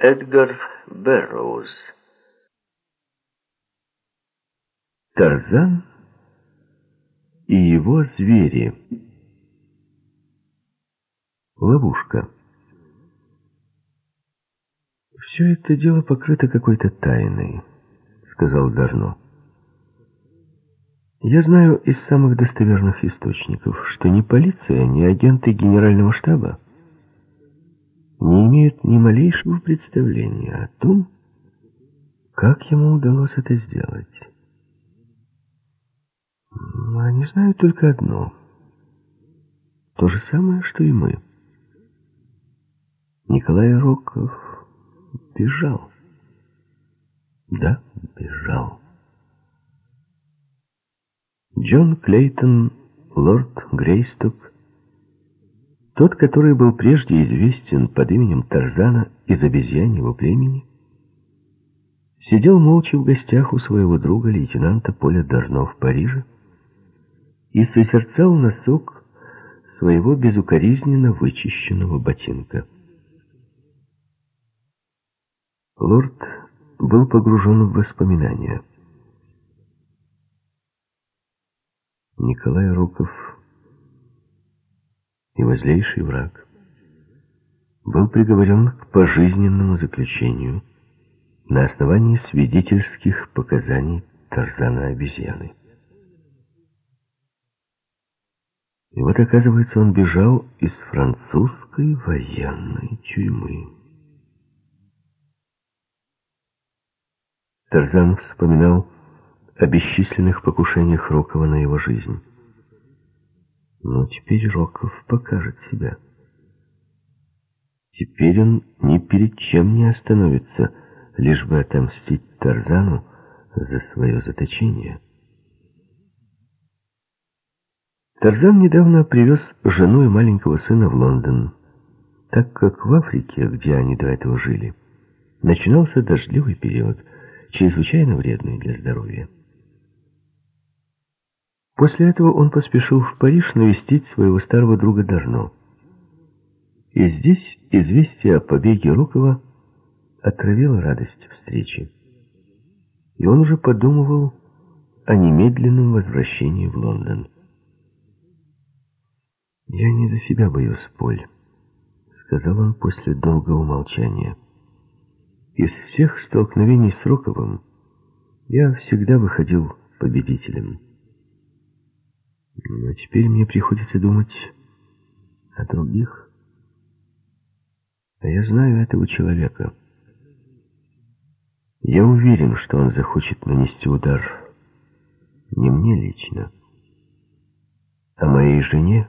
Эдгар Бэрроуз. Тарзан и его звери. Ловушка. «Все это дело покрыто какой-то тайной», — сказал Дарно. «Я знаю из самых достоверных источников, что ни полиция, ни агенты генерального штаба не имеют ни малейшего представления о том, как ему удалось это сделать. Они знают только одно. То же самое, что и мы. Николай Роков бежал. Да, бежал. Джон Клейтон, лорд Грейсток, тот, который был прежде известен под именем Тарзана из обезьяньего племени, сидел молча в гостях у своего друга, лейтенанта Поля Дарно в Париже, и созерцал носок своего безукоризненно вычищенного ботинка. Лорд был погружен в воспоминания. Николай Руков, его злейший враг, был приговорен к пожизненному заключению на основании свидетельских показаний Тарзана-обезьяны. И вот, оказывается, он бежал из французской военной тюрьмы. Тарзан вспоминал о бесчисленных покушениях Рокова на его жизнь. Но теперь Роков покажет себя. Теперь он ни перед чем не остановится, лишь бы отомстить Тарзану за свое заточение. Тарзан недавно привез жену и маленького сына в Лондон, так как в Африке, где они до этого жили, начинался дождливый период, чрезвычайно вредный для здоровья. После этого он поспешил в Париж навестить своего старого друга Дарно. И здесь известие о побеге Рукова отравило радость встречи. И он уже подумывал о немедленном возвращении в Лондон. «Я не за себя боюсь, Поль», — сказал он после долгого молчания. «Из всех столкновений с Роковым я всегда выходил победителем. Но теперь мне приходится думать о других. А я знаю этого человека. Я уверен, что он захочет нанести удар не мне лично, а моей жене,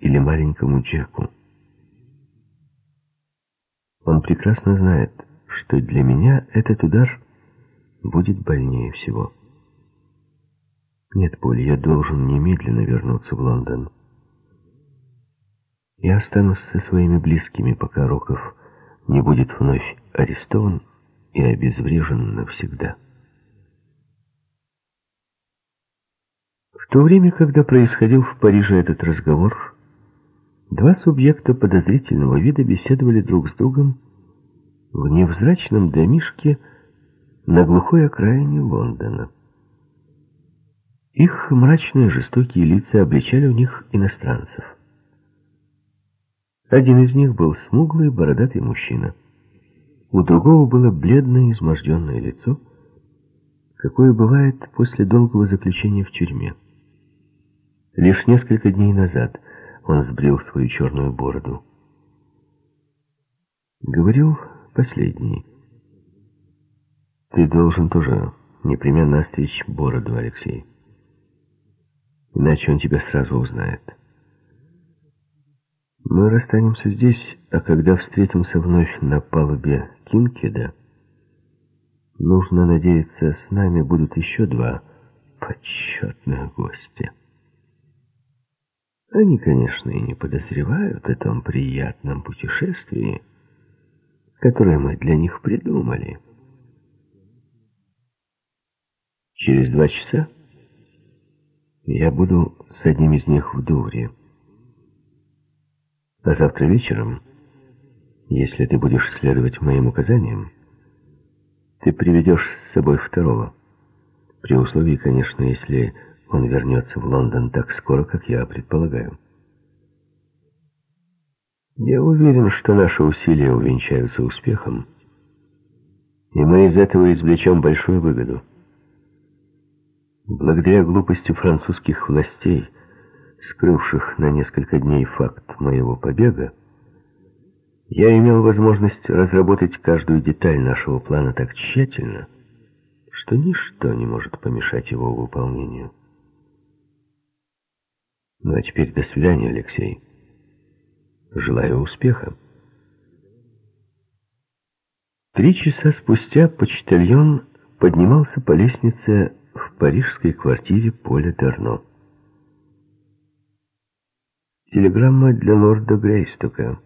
или маленькому Джеку. Он прекрасно знает, что для меня этот удар будет больнее всего. Нет, Поль, я должен немедленно вернуться в Лондон. Я останусь со своими близкими, пока Роков не будет вновь арестован и обезврежен навсегда. В то время, когда происходил в Париже этот разговор, Два субъекта подозрительного вида беседовали друг с другом в невзрачном домишке на глухой окраине Лондона. Их мрачные жестокие лица обличали у них иностранцев. Один из них был смуглый, бородатый мужчина. У другого было бледное, изможденное лицо, какое бывает после долгого заключения в тюрьме. Лишь несколько дней назад он сбрил свою черную бороду. Говорил последний. Ты должен тоже непременно остричь бороду, Алексей. Иначе он тебя сразу узнает. Мы расстанемся здесь, а когда встретимся вновь на палубе Кинкеда, нужно надеяться, с нами будут еще два почетных гостя. Они, конечно, и не подозревают о том приятном путешествии, которое мы для них придумали. Через два часа я буду с одним из них в Дувре. А завтра вечером Если ты будешь следовать моим указаниям, ты приведешь с собой второго. При условии, конечно, если он вернется в Лондон так скоро, как я предполагаю. Я уверен, что наши усилия увенчаются успехом, и мы из этого извлечем большую выгоду. Благодаря глупости французских властей, скрывших на несколько дней факт моего побега, я имел возможность разработать каждую деталь нашего плана так тщательно, что ничто не может помешать его выполнению. Ну а теперь до свидания, Алексей. Желаю успеха. Три часа спустя почтальон поднимался по лестнице в парижской квартире Поля Дарно. «Телеграмма для лорда Грейстока»,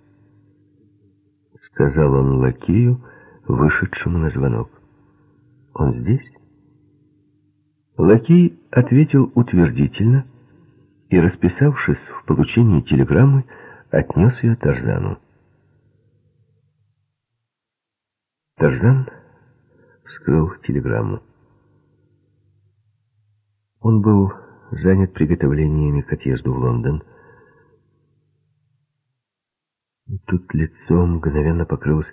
— сказал он лакею, вышедшему на звонок. «Он здесь?» Лакей ответил утвердительно и, расписавшись в получении телеграммы, отнес ее Тарзану. Тарзан вскрыл телеграмму. Он был занят приготовлениями к отъезду в Лондон. И тут лицо мгновенно покрылось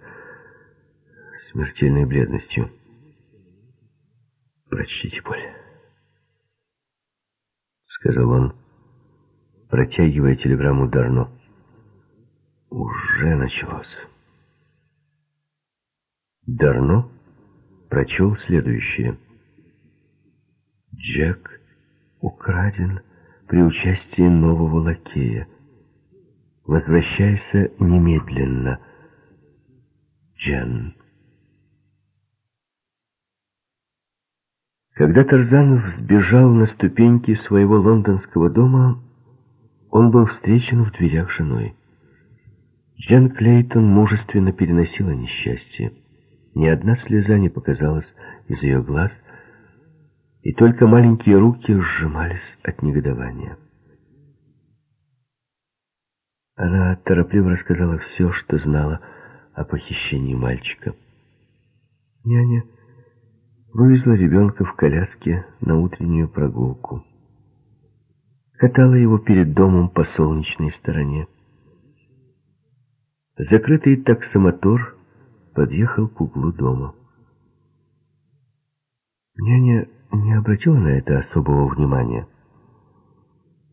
смертельной бледностью. «Прочтите, Поль», — сказал он, протягивая телеграмму Дарно. «Уже началось». Дарно прочел следующее. «Джек украден при участии нового лакея. Возвращайся немедленно. Джен». Когда Тарзан взбежал на ступеньки своего лондонского дома, он был встречен в дверях женой. Джен Клейтон мужественно переносила несчастье. Ни одна слеза не показалась из ее глаз, и только маленькие руки сжимались от негодования. Она торопливо рассказала все, что знала о похищении мальчика. Няня вывезла ребенка в коляске на утреннюю прогулку. Катала его перед домом по солнечной стороне. Закрытый таксомотор подъехал к углу дома. Няня не обратила на это особого внимания.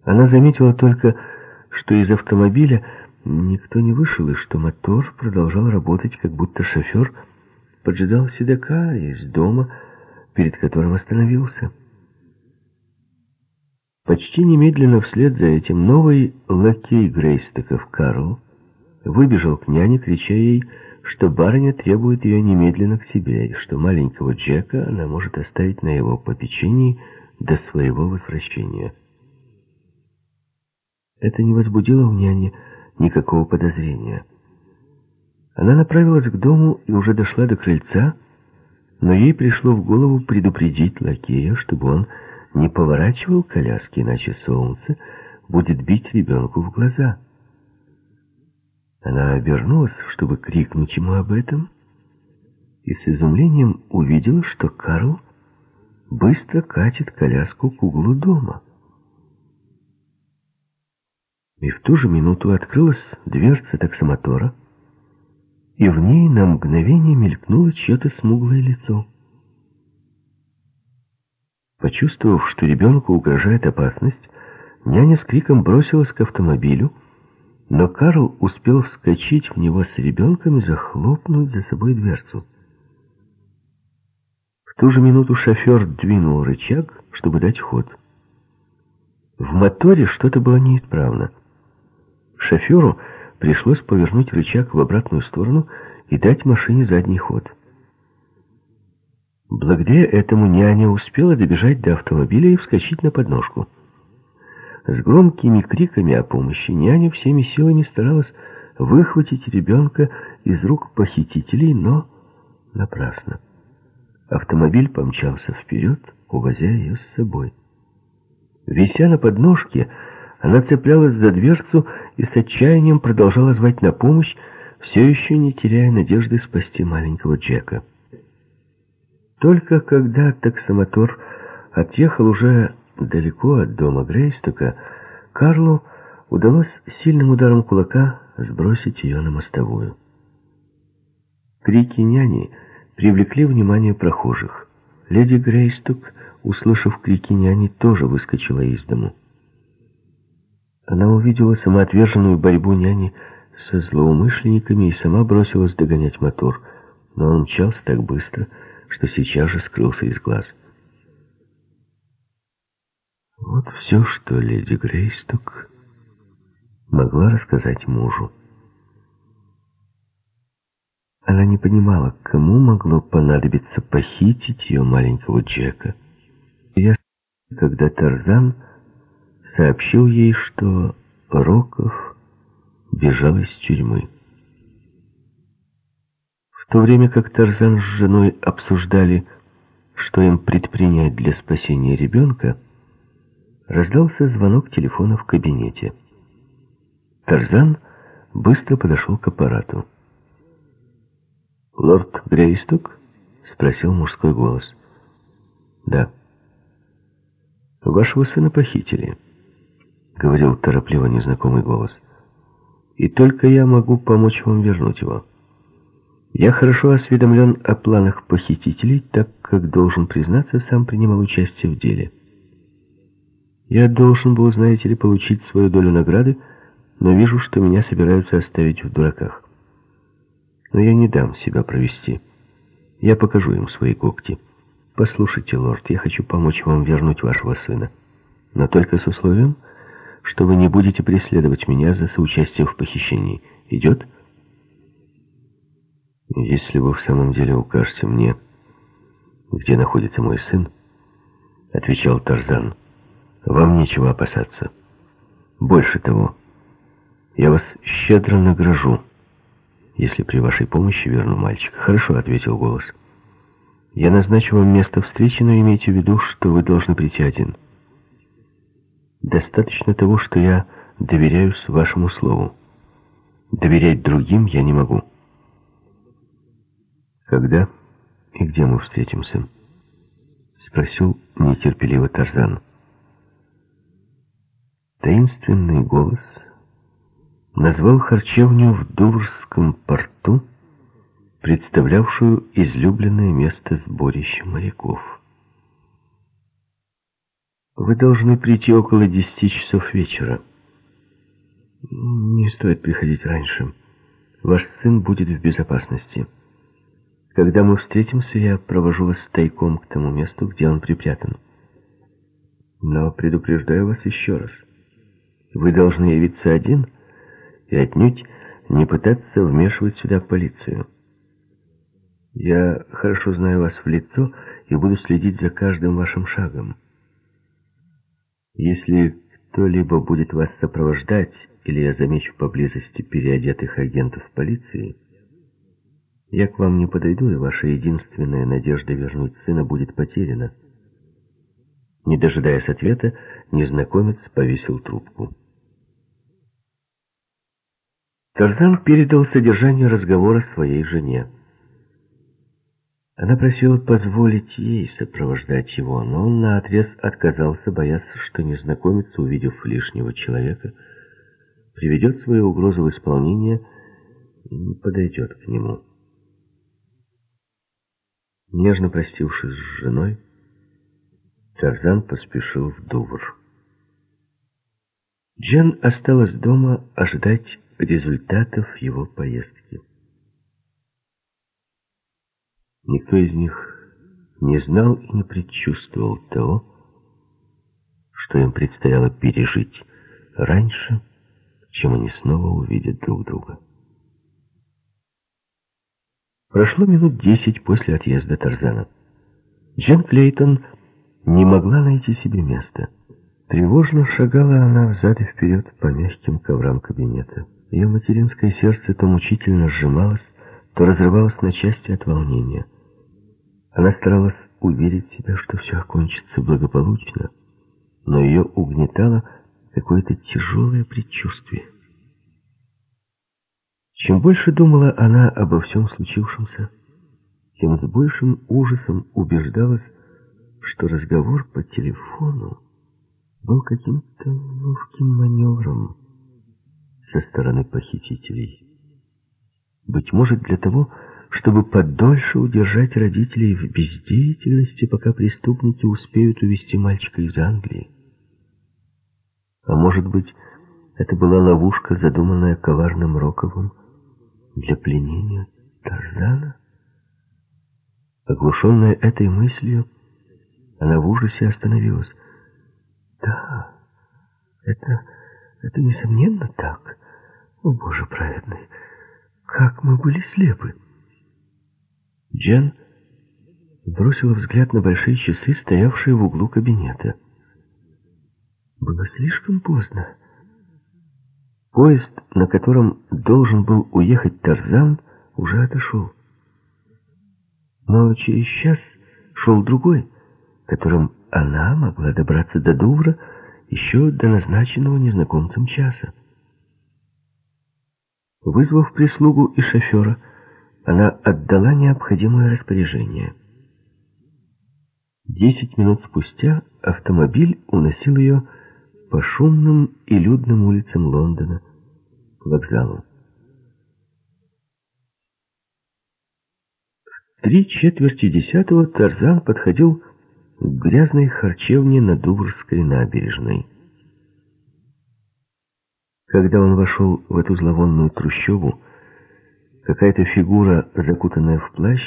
Она заметила только, что из автомобиля никто не вышел, и что мотор продолжал работать, как будто шофер поджидал седока из дома, перед которым остановился. Почти немедленно вслед за этим новый лакей Грейстоков Карл выбежал к няне, крича ей что барыня требует ее немедленно к себе, и что маленького Джека она может оставить на его попечении до своего возвращения. Это не возбудило в няне никакого подозрения. Она направилась к дому и уже дошла до крыльца, но ей пришло в голову предупредить лакея, чтобы он не поворачивал коляски, иначе солнце будет бить ребенку в глаза. Она обернулась, чтобы крикнуть ему об этом, и с изумлением увидела, что Карл быстро катит коляску к углу дома. И в ту же минуту открылась дверца таксомотора, и в ней на мгновение мелькнуло чье-то смуглое лицо. Почувствовав, что ребенку угрожает опасность, няня с криком бросилась к автомобилю, но Карл успел вскочить в него с ребенком и захлопнуть за собой дверцу. В ту же минуту шофер двинул рычаг, чтобы дать ход. В моторе что-то было неисправно. Шоферу пришлось повернуть рычаг в обратную сторону и дать машине задний ход. Благодаря этому няня успела добежать до автомобиля и вскочить на подножку. С громкими криками о помощи няня всеми силами старалась выхватить ребенка из рук похитителей, но напрасно. Автомобиль помчался вперед, увозя ее с собой. Вися на подножке, она цеплялась за дверцу и с отчаянием продолжала звать на помощь, все еще не теряя надежды спасти маленького Джека. Только когда таксомотор отъехал уже далеко от дома Грейстока, Карлу удалось сильным ударом кулака сбросить ее на мостовую. Крики няни привлекли внимание прохожих. Леди Грейсток, услышав крики няни, тоже выскочила из дому. Она увидела самоотверженную борьбу няни со злоумышленниками и сама бросилась догонять мотор, но он мчался так быстро, что сейчас же скрылся из глаз. Вот все, что леди Грейсток могла рассказать мужу. Она не понимала, кому могло понадобиться похитить ее маленького Джека. Я, когда Тарзан сообщил ей, что Роков бежал из тюрьмы. В то время как Тарзан с женой обсуждали, что им предпринять для спасения ребенка, раздался звонок телефона в кабинете. Тарзан быстро подошел к аппарату. «Лорд Грейсток?» — спросил мужской голос. «Да». «Вашего сына похитили», — говорил торопливо незнакомый голос. «И только я могу помочь вам вернуть его. Я хорошо осведомлен о планах похитителей, так как, должен признаться, сам принимал участие в деле. Я должен был, знаете ли, получить свою долю награды, но вижу, что меня собираются оставить в дураках. Но я не дам себя провести. Я покажу им свои когти. Послушайте, лорд, я хочу помочь вам вернуть вашего сына. Но только с условием, что вы не будете преследовать меня за соучастие в похищении. Идет? Если вы в самом деле укажете мне, где находится мой сын, отвечал Тарзан, вам нечего опасаться. Больше того, я вас щедро награжу если при вашей помощи верну мальчика. Хорошо, ответил голос. Я назначу вам место встречи, но имейте в виду, что вы должны прийти один. Достаточно того, что я доверяюсь вашему слову. Доверять другим я не могу. Когда и где мы встретимся? Спросил нетерпеливо Тарзан. Таинственный голос назвал харчевню в Дурском порту, представлявшую излюбленное место сборища моряков. Вы должны прийти около десяти часов вечера. Не стоит приходить раньше. Ваш сын будет в безопасности. Когда мы встретимся, я провожу вас тайком к тому месту, где он припрятан. Но предупреждаю вас еще раз. Вы должны явиться один — и отнюдь не пытаться вмешивать сюда полицию. Я хорошо знаю вас в лицо и буду следить за каждым вашим шагом. Если кто-либо будет вас сопровождать, или я замечу поблизости переодетых агентов полиции, я к вам не подойду, и ваша единственная надежда вернуть сына будет потеряна. Не дожидаясь ответа, незнакомец повесил трубку. Тарзан передал содержание разговора своей жене. Она просила позволить ей сопровождать его, но он наотрез отказался, боясь, что незнакомец, увидев лишнего человека, приведет свою угрозу в исполнение и не подойдет к нему. Нежно простившись с женой, Тарзан поспешил в Дувр. Джен осталась дома ожидать результатов его поездки. Никто из них не знал и не предчувствовал того, что им предстояло пережить раньше, чем они снова увидят друг друга. Прошло минут десять после отъезда Тарзана. Джен Клейтон не могла найти себе места. Тревожно шагала она взад и вперед по мягким коврам кабинета. Ее материнское сердце то мучительно сжималось, то разрывалось на части от волнения. Она старалась уверить себя, что все окончится благополучно, но ее угнетало какое-то тяжелое предчувствие. Чем больше думала она обо всем случившемся, тем с большим ужасом убеждалась, что разговор по телефону был каким-то ловким маневром со стороны похитителей. Быть может, для того, чтобы подольше удержать родителей в бездеятельности, пока преступники успеют увести мальчика из Англии. А может быть, это была ловушка, задуманная коварным Роковым для пленения Тарзана? Оглушенная этой мыслью, она в ужасе остановилась. Да, это, это несомненно так. О, Боже праведный, как мы были слепы. Джен бросила взгляд на большие часы, стоявшие в углу кабинета. Было слишком поздно. Поезд, на котором должен был уехать Тарзан, уже отошел. Но через час шел другой, которым она могла добраться до Дувра еще до назначенного незнакомцем часа. Вызвав прислугу и шофера, она отдала необходимое распоряжение. Десять минут спустя автомобиль уносил ее по шумным и людным улицам Лондона к вокзалу. В три четверти десятого Тарзан подходил к грязной харчевне на Дуврской набережной. Когда он вошел в эту зловонную трущобу, какая-то фигура, закутанная в плащ,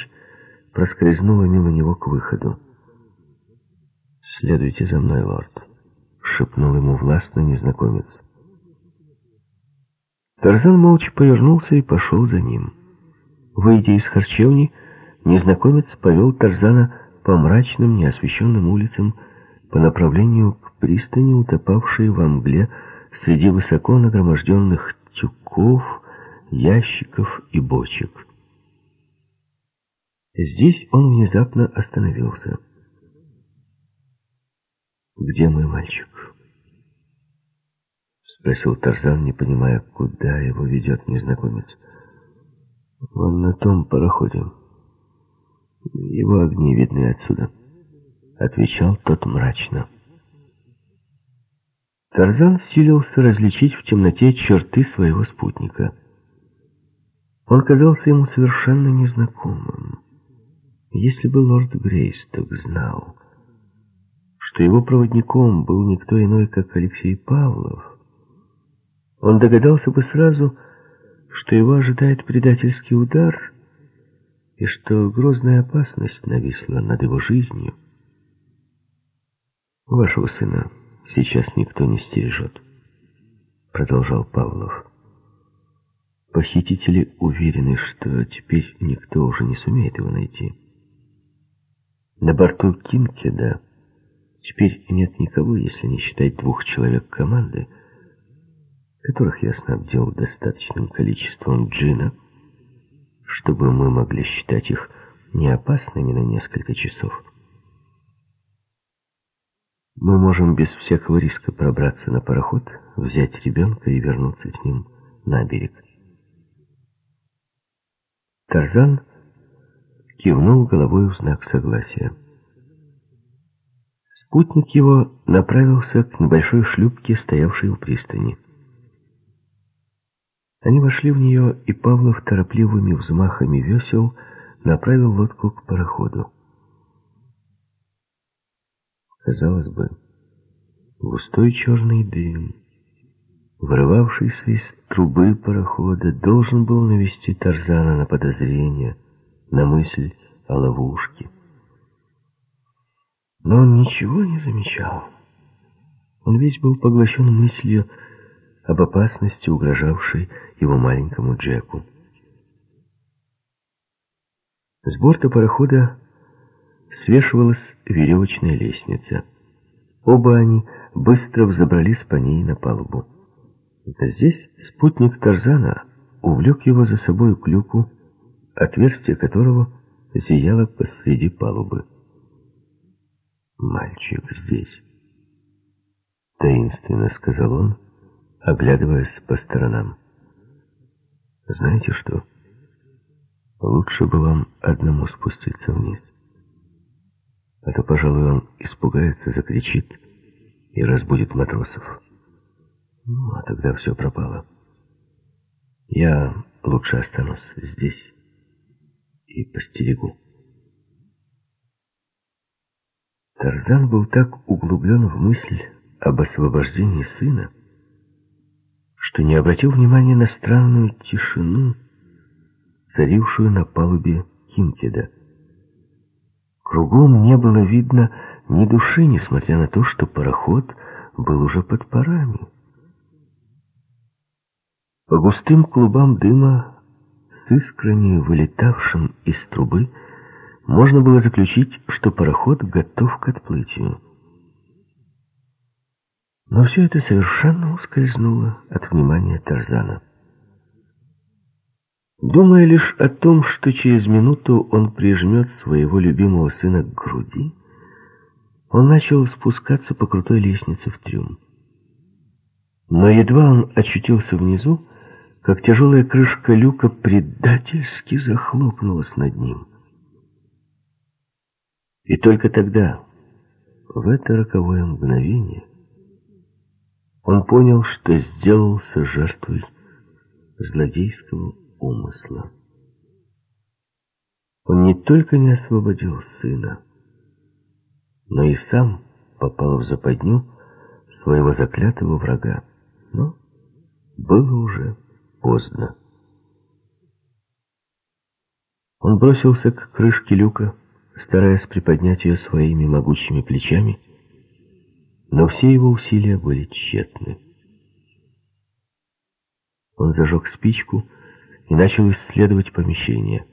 проскользнула мимо него к выходу. «Следуйте за мной, лорд», — шепнул ему властно незнакомец. Тарзан молча повернулся и пошел за ним. Выйдя из харчевни, незнакомец повел Тарзана по мрачным, неосвещенным улицам по направлению к пристани, утопавшей во мгле среди высоко нагроможденных тюков, ящиков и бочек. Здесь он внезапно остановился. «Где мой мальчик?» Спросил Тарзан, не понимая, куда его ведет незнакомец. «Вон на том пароходе». Его огни видны отсюда, отвечал тот мрачно. Тарзан силился различить в темноте черты своего спутника. Он казался ему совершенно незнакомым. Если бы лорд Грейсток знал, что его проводником был никто иной, как Алексей Павлов, он догадался бы сразу, что его ожидает предательский удар — и что грозная опасность нависла над его жизнью. «Вашего сына сейчас никто не стережет», — продолжал Павлов. «Похитители уверены, что теперь никто уже не сумеет его найти. На борту Кинкеда теперь нет никого, если не считать двух человек команды, которых я снабдил достаточным количеством джина, — чтобы мы могли считать их неопасными на несколько часов. Мы можем без всякого риска пробраться на пароход, взять ребенка и вернуться с ним на берег. Тарзан кивнул головой в знак согласия. Спутник его направился к небольшой шлюпке, стоявшей у пристани. Они вошли в нее, и Павлов торопливыми взмахами весел направил лодку к пароходу. Казалось бы, густой черный дым, вырывавшийся из трубы парохода, должен был навести Тарзана на подозрение, на мысль о ловушке. Но он ничего не замечал. Он весь был поглощен мыслью об опасности, угрожавшей его маленькому Джеку. С борта парохода свешивалась веревочная лестница. Оба они быстро взобрались по ней на палубу. Здесь спутник Тарзана увлек его за собой к люку, отверстие которого зияло посреди палубы. «Мальчик здесь», — таинственно сказал он, оглядываясь по сторонам. Знаете что? Лучше бы вам одному спуститься вниз. А то, пожалуй, он испугается, закричит и разбудит матросов. Ну, а тогда все пропало. Я лучше останусь здесь и постерегу. Тарзан был так углублен в мысль об освобождении сына, что не обратил внимания на странную тишину, царившую на палубе Кинкеда. Кругом не было видно ни души, несмотря на то, что пароход был уже под парами. По густым клубам дыма с искрами, вылетавшим из трубы, можно было заключить, что пароход готов к отплытию. Но все это совершенно ускользнуло от внимания Тарзана. Думая лишь о том, что через минуту он прижмет своего любимого сына к груди, он начал спускаться по крутой лестнице в трюм. Но едва он очутился внизу, как тяжелая крышка люка предательски захлопнулась над ним. И только тогда, в это роковое мгновение, он понял, что сделался жертвой злодейского умысла. Он не только не освободил сына, но и сам попал в западню своего заклятого врага. Но было уже поздно. Он бросился к крышке люка, стараясь приподнять ее своими могучими плечами, но все его усилия были тщетны. Он зажег спичку и начал исследовать помещение.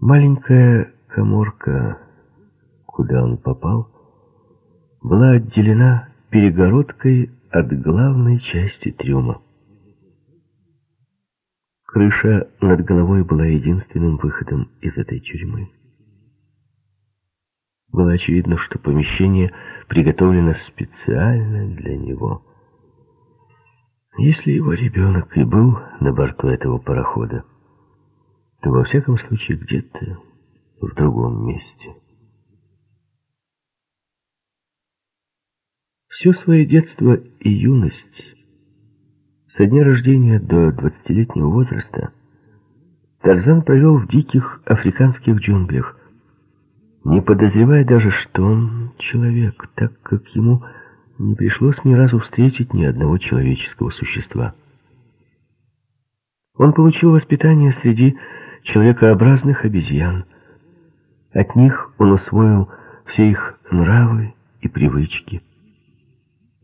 Маленькая коморка, куда он попал, была отделена перегородкой от главной части трюма. Крыша над головой была единственным выходом из этой тюрьмы. Было очевидно, что помещение приготовлено специально для него. Если его ребенок и был на борту этого парохода, то во всяком случае где-то в другом месте. Все свое детство и юность, со дня рождения до двадцатилетнего возраста, Тарзан провел в диких африканских джунглях, не подозревая даже, что он человек, так как ему не пришлось ни разу встретить ни одного человеческого существа. Он получил воспитание среди человекообразных обезьян. От них он усвоил все их нравы и привычки.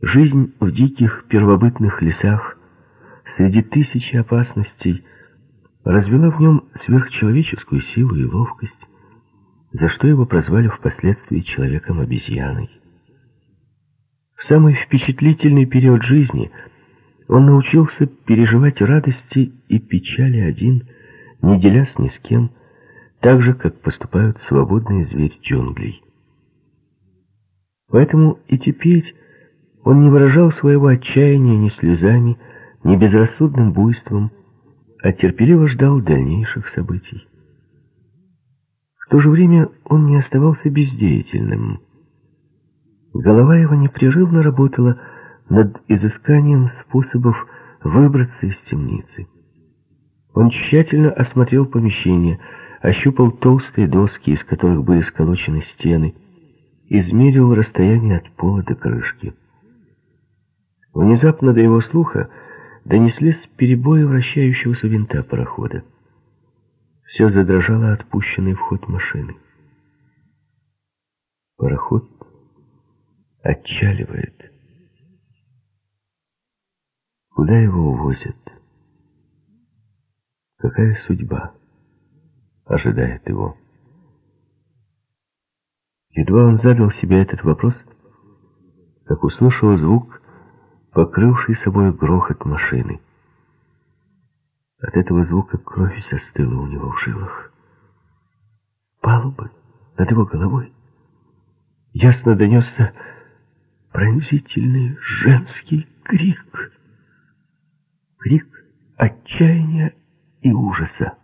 Жизнь в диких первобытных лесах среди тысячи опасностей развела в нем сверхчеловеческую силу и ловкость, за что его прозвали впоследствии человеком-обезьяной. В самый впечатлительный период жизни он научился переживать радости и печали один, не делясь ни с кем, так же, как поступают свободные звери джунглей. Поэтому и теперь он не выражал своего отчаяния ни слезами, ни безрассудным буйством, а терпеливо ждал дальнейших событий. В то же время он не оставался бездеятельным. Голова его непрерывно работала над изысканием способов выбраться из темницы. Он тщательно осмотрел помещение, ощупал толстые доски, из которых были сколочены стены, измерил расстояние от пола до крышки. Внезапно до его слуха донеслись перебои вращающегося винта парохода. Все задрожало отпущенный в ход машины. Пароход отчаливает. Куда его увозят? Какая судьба ожидает его? Едва он задал себе этот вопрос, как услышал звук, покрывший собой грохот машины. От этого звука кровь застыла у него в жилах. Палубы над его головой ясно донесся пронзительный женский крик. Крик отчаяния и ужаса.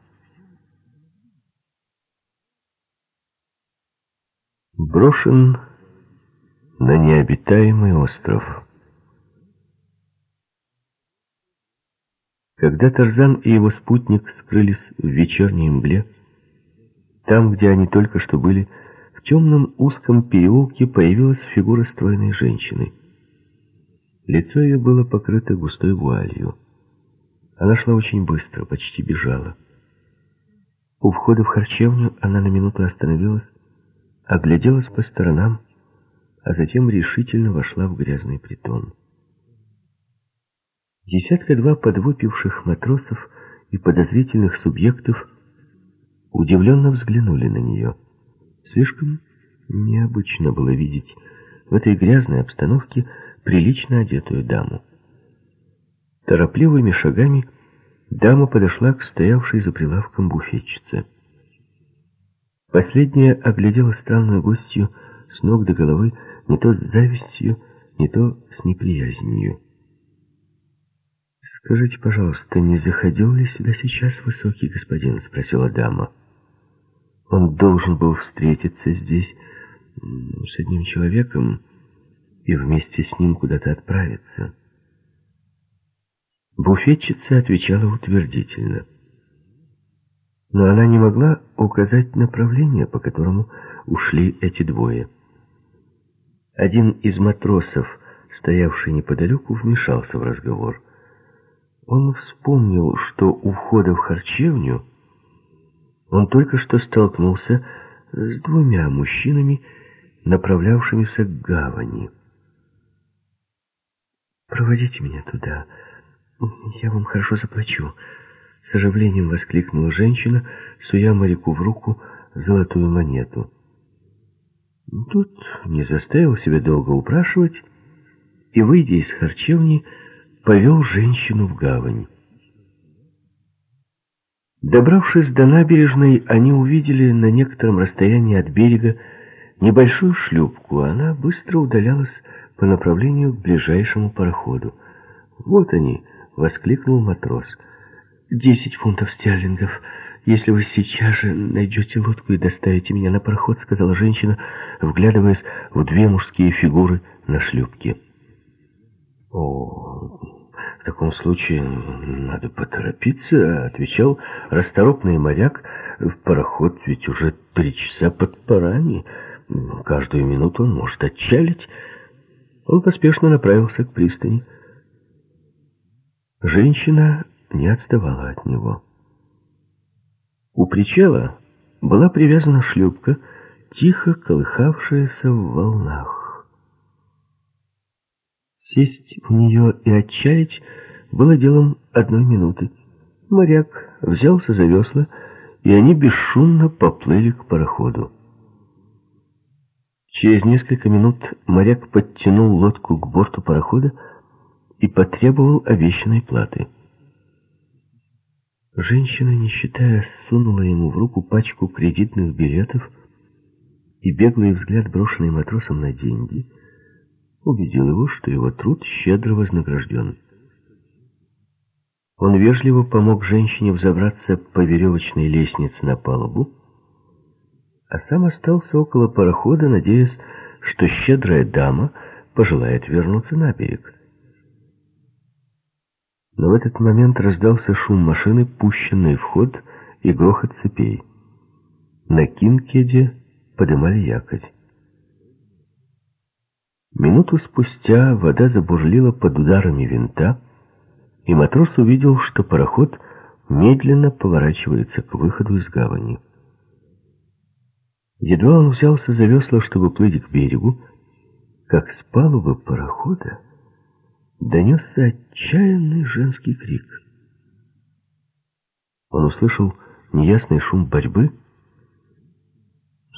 Брошен на необитаемый остров. Когда Тарзан и его спутник скрылись в вечерней мгле, там, где они только что были, в темном узком переулке появилась фигура стройной женщины. Лицо ее было покрыто густой вуалью. Она шла очень быстро, почти бежала. У входа в харчевню она на минуту остановилась, огляделась по сторонам, а затем решительно вошла в грязный притон. Десятка-два подвыпивших матросов и подозрительных субъектов удивленно взглянули на нее. Слишком необычно было видеть в этой грязной обстановке прилично одетую даму. Торопливыми шагами дама подошла к стоявшей за прилавком буфетчице. Последняя оглядела странную гостью с ног до головы не то с завистью, не то с неприязнью. «Скажите, пожалуйста, не заходил ли сюда сейчас высокий господин?» — спросила дама. «Он должен был встретиться здесь с одним человеком и вместе с ним куда-то отправиться». Буфетчица отвечала утвердительно. Но она не могла указать направление, по которому ушли эти двое. Один из матросов, стоявший неподалеку, вмешался в разговор. Он вспомнил, что у входа в харчевню он только что столкнулся с двумя мужчинами, направлявшимися к гавани. «Проводите меня туда. Я вам хорошо заплачу», — с оживлением воскликнула женщина, суя моряку в руку золотую монету. Тут не заставил себя долго упрашивать и, выйдя из харчевни, повел женщину в гавань. Добравшись до набережной, они увидели на некотором расстоянии от берега небольшую шлюпку. Она быстро удалялась по направлению к ближайшему пароходу. «Вот они!» — воскликнул матрос. «Десять фунтов стерлингов!» «Если вы сейчас же найдете лодку и доставите меня на пароход», — сказала женщина, вглядываясь в две мужские фигуры на шлюпке. «О, в таком случае надо поторопиться», — отвечал расторопный моряк. «В пароход ведь уже три часа под парами. Каждую минуту он может отчалить». Он поспешно направился к пристани. Женщина не отставала от него. У причала была привязана шлюпка, тихо колыхавшаяся в волнах. Сесть в нее и отчаять было делом одной минуты. Моряк взялся за весла, и они бесшумно поплыли к пароходу. Через несколько минут моряк подтянул лодку к борту парохода и потребовал обещанной платы. Женщина, не считая, сунула ему в руку пачку кредитных билетов, и беглый взгляд, брошенный матросом на деньги, убедил его, что его труд щедро вознагражден. Он вежливо помог женщине взобраться по веревочной лестнице на палубу, а сам остался около парохода, надеясь, что щедрая дама пожелает вернуться на берег. Но в этот момент раздался шум машины, пущенный в ход, и грохот цепей. На кинкеде подымали якорь. Минуту спустя вода забурлила под ударами винта, и матрос увидел, что пароход медленно поворачивается к выходу из гавани. Едва он взялся за весла, чтобы плыть к берегу, как с палубы парохода донесся отчаянный женский крик. Он услышал неясный шум борьбы,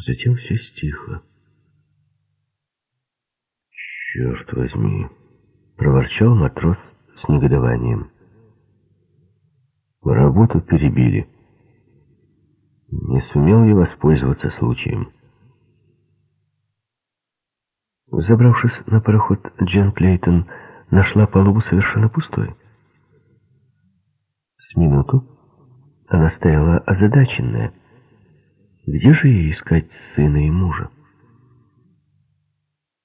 затем все стихло. «Черт возьми!» — проворчал матрос с негодованием. «Работу перебили. Не сумел я воспользоваться случаем». Забравшись на пароход, Джен Клейтон нашла палубу совершенно пустой. С минуту она стояла озадаченная. Где же ей искать сына и мужа?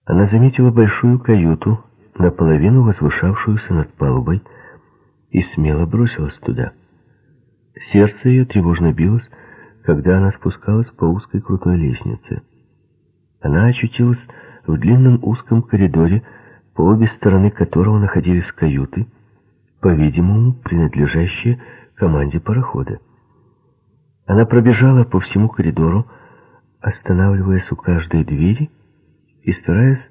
Она заметила большую каюту, наполовину возвышавшуюся над палубой, и смело бросилась туда. Сердце ее тревожно билось, когда она спускалась по узкой крутой лестнице. Она очутилась в длинном узком коридоре, по обе стороны которого находились каюты, по-видимому, принадлежащие команде парохода. Она пробежала по всему коридору, останавливаясь у каждой двери и стараясь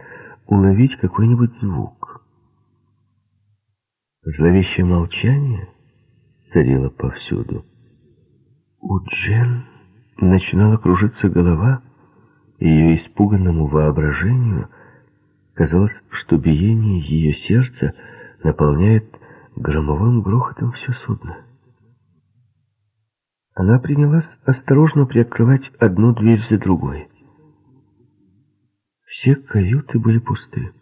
уловить какой-нибудь звук. Зловещее молчание царило повсюду. У Джен начинала кружиться голова, и ее испуганному воображению казалось, что биение ее сердца наполняет громовым грохотом все судно. Она принялась осторожно приоткрывать одну дверь за другой. Все каюты были пусты.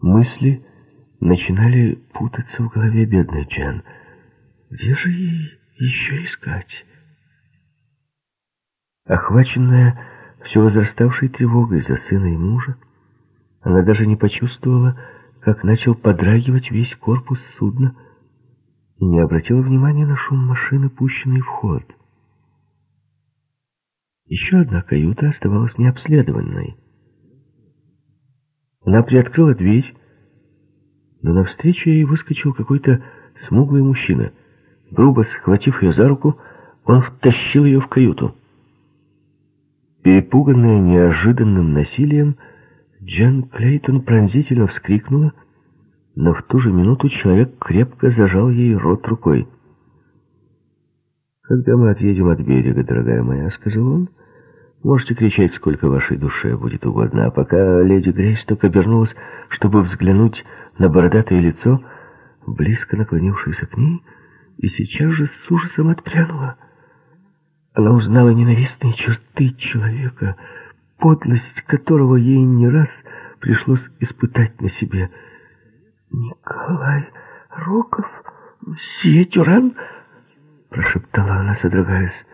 Мысли начинали путаться в голове бедной Джан. Где же ей еще искать? Охваченная все возраставшей тревогой за сына и мужа, она даже не почувствовала, как начал подрагивать весь корпус судна, и не обратила внимания на шум машины, пущенной в ход. Еще одна каюта оставалась необследованной. Она приоткрыла дверь, но навстречу ей выскочил какой-то смуглый мужчина. Грубо схватив ее за руку, он втащил ее в каюту. Перепуганная неожиданным насилием, Джан Клейтон пронзительно вскрикнула, но в ту же минуту человек крепко зажал ей рот рукой. «Когда мы отъедем от берега, дорогая моя», — сказал он, — «можете кричать, сколько вашей душе будет угодно». А пока леди Грейс только обернулась, чтобы взглянуть на бородатое лицо, близко наклонившееся к ней, и сейчас же с ужасом отпрянула. Она узнала ненавистные черты человека, подлость которого ей не раз пришлось испытать на себе — «Николай Роков, мсье Тюран?» — прошептала она, содрогаясь.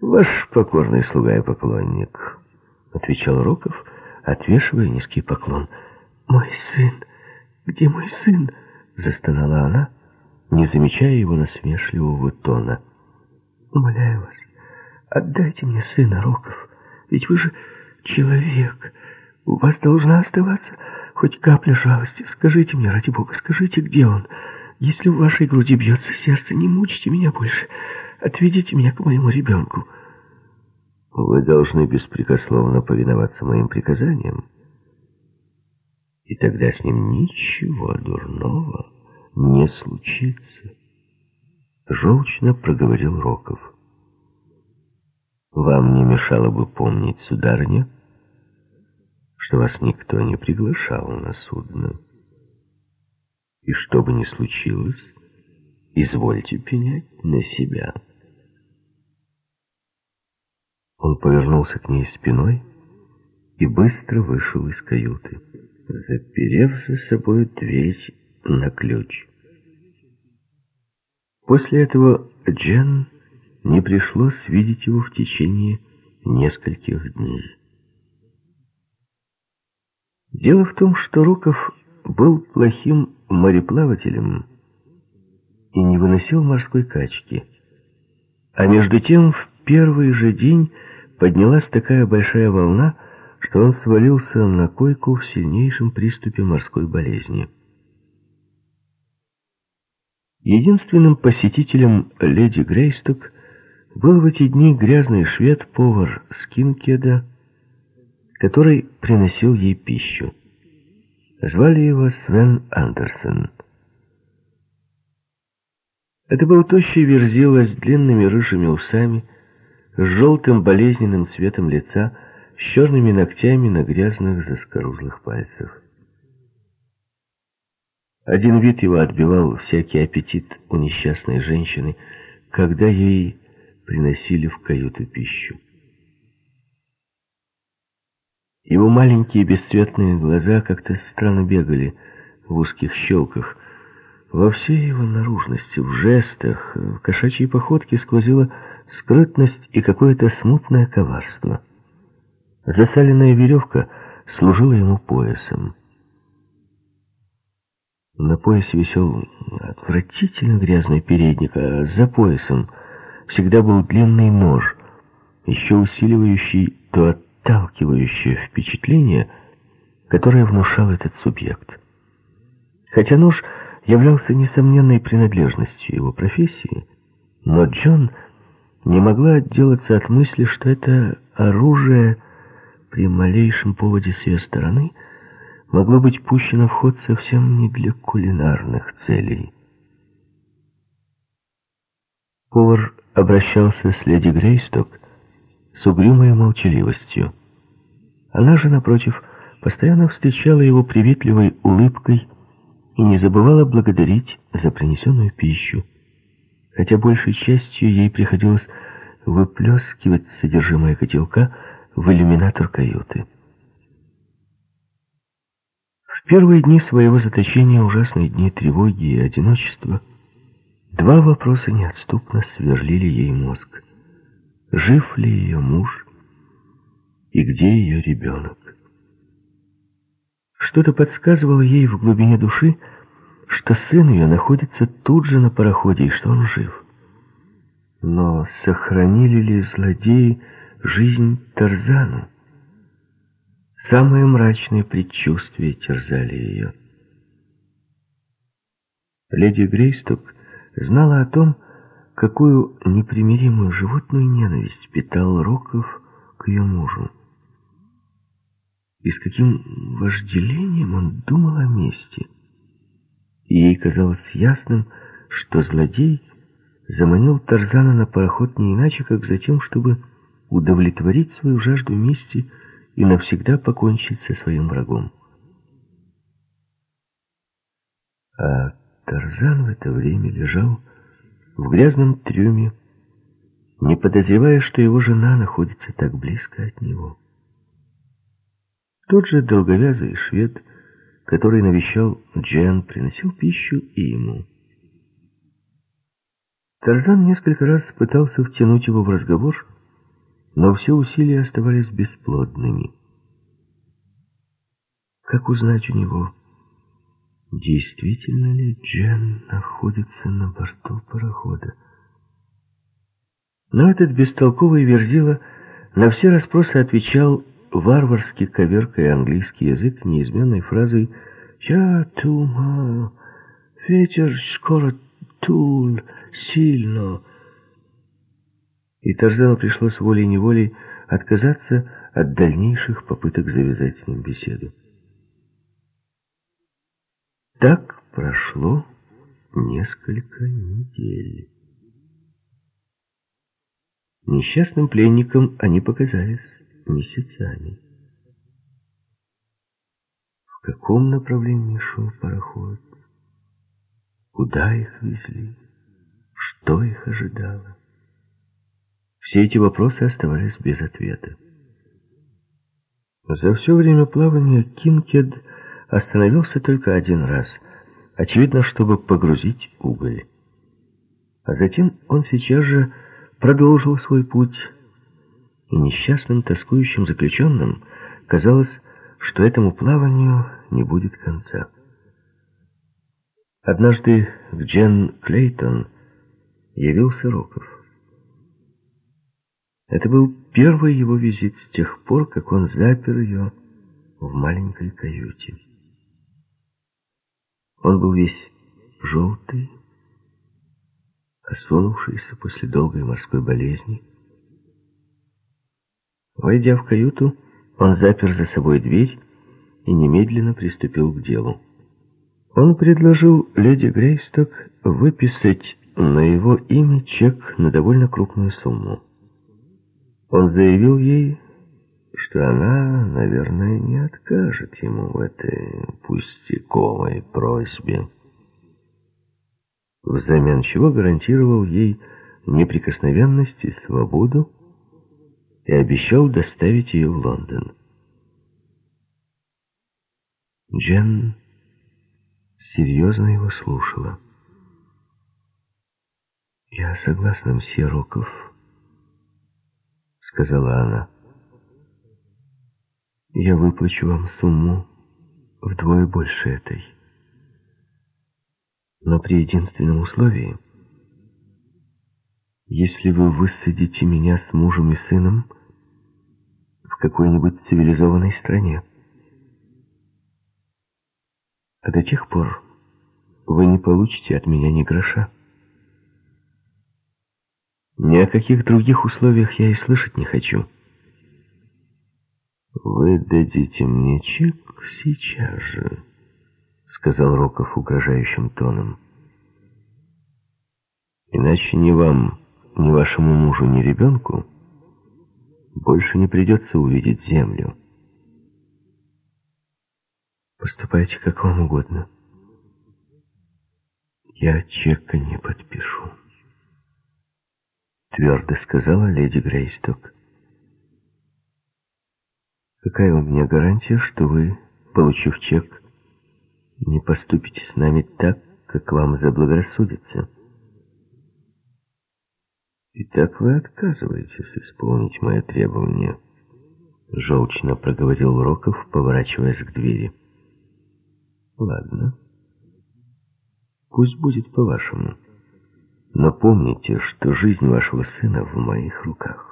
«Ваш покорный слуга и поклонник», — отвечал Роков, отвешивая низкий поклон. «Мой сын! Где мой сын?» — застонала она, не замечая его насмешливого тона. «Умоляю вас, отдайте мне сына, Роков, ведь вы же человек, у вас должна оставаться хоть капля жалости. Скажите мне, ради Бога, скажите, где он? Если в вашей груди бьется сердце, не мучите меня больше. Отведите меня к моему ребенку. Вы должны беспрекословно повиноваться моим приказаниям. И тогда с ним ничего дурного не случится. Желчно проговорил Роков. Вам не мешало бы помнить, сударыня, что вас никто не приглашал на судно. И что бы ни случилось, извольте пенять на себя. Он повернулся к ней спиной и быстро вышел из каюты, заперев за собой дверь на ключ. После этого Джен не пришлось видеть его в течение нескольких дней. Дело в том, что Роков был плохим мореплавателем и не выносил морской качки. А между тем в первый же день поднялась такая большая волна, что он свалился на койку в сильнейшем приступе морской болезни. Единственным посетителем леди Грейсток был в эти дни грязный швед-повар Скинкеда, который приносил ей пищу. Звали его Свен Андерсон. Это был тощий верзила с длинными рыжими усами, с желтым болезненным цветом лица, с черными ногтями на грязных заскорузлых пальцах. Один вид его отбивал всякий аппетит у несчастной женщины, когда ей приносили в каюту пищу. Его маленькие бесцветные глаза как-то странно бегали в узких щелках. Во всей его наружности, в жестах, в кошачьей походке сквозила скрытность и какое-то смутное коварство. Засаленная веревка служила ему поясом. На поясе висел отвратительно грязный передник, а за поясом всегда был длинный нож, еще усиливающий то отталкивающее впечатление, которое внушал этот субъект. Хотя нож являлся несомненной принадлежностью его профессии, но Джон не могла отделаться от мысли, что это оружие при малейшем поводе с ее стороны могло быть пущено в ход совсем не для кулинарных целей. Повар обращался с леди Грейсток с угрюмой молчаливостью. Она же, напротив, постоянно встречала его приветливой улыбкой и не забывала благодарить за принесенную пищу, хотя большей частью ей приходилось выплескивать содержимое котелка в иллюминатор каюты. В первые дни своего заточения, ужасные дни тревоги и одиночества, два вопроса неотступно сверлили ей мозг. Жив ли ее муж и где ее ребенок? Что-то подсказывало ей в глубине души, что сын ее находится тут же на пароходе и что он жив. Но сохранили ли злодеи жизнь Тарзану? Самые мрачные предчувствия терзали ее. Леди Грейсток знала о том, какую непримиримую животную ненависть питал Роков к ее мужу. И с каким вожделением он думал о мести. И ей казалось ясным, что злодей заманил Тарзана на пароход не иначе, как за тем, чтобы удовлетворить свою жажду мести и навсегда покончить со своим врагом. А Тарзан в это время лежал в грязном трюме, не подозревая, что его жена находится так близко от него. Тот же долговязый швед, который навещал Джен, приносил пищу и ему. Тарзан несколько раз пытался втянуть его в разговор, но все усилия оставались бесплодными. Как узнать у него, действительно ли Джен находится на борту парохода? Но этот бестолковый верзила на все расспросы отвечал варварски коверкая английский язык неизменной фразой «Я тума, ветер скоро тул, сильно». И Тарзану пришлось волей-неволей отказаться от дальнейших попыток завязать с ним беседу. Так прошло несколько недель. Несчастным пленникам они показались месяцами. В каком направлении шел пароход? Куда их везли? Что их ожидало? Все эти вопросы оставались без ответа. За все время плавания Кинкед остановился только один раз, очевидно, чтобы погрузить уголь. А затем он сейчас же продолжил свой путь, и несчастным тоскующим заключенным казалось, что этому плаванию не будет конца. Однажды к Джен Клейтон явился Роков. Это был первый его визит с тех пор, как он запер ее в маленькой каюте. Он был весь желтый, осунувшийся после долгой морской болезни. Войдя в каюту, он запер за собой дверь и немедленно приступил к делу. Он предложил леди Грейсток выписать на его имя чек на довольно крупную сумму. Он заявил ей, что она, наверное, не откажет ему в этой пустяковой просьбе. Взамен чего гарантировал ей неприкосновенность и свободу и обещал доставить ее в Лондон. Джен серьезно его слушала. «Я согласна, мсье Роков», — сказала она. «Я выплачу вам сумму вдвое больше этой. Но при единственном условии, если вы высадите меня с мужем и сыном в какой-нибудь цивилизованной стране. А до тех пор вы не получите от меня ни гроша. Ни о каких других условиях я и слышать не хочу. «Вы дадите мне чек сейчас же», — сказал Роков угрожающим тоном. «Иначе ни вам, ни вашему мужу, ни ребенку больше не придется увидеть землю». «Поступайте как вам угодно. Я чека не подпишу», — твердо сказала леди Грейсток. Какая у меня гарантия, что вы, получив чек, не поступите с нами так, как вам заблагорассудится? Итак, вы отказываетесь исполнить мое требование, желчно проговорил Роков, поворачиваясь к двери. Ладно. Пусть будет по-вашему. Но помните, что жизнь вашего сына в моих руках.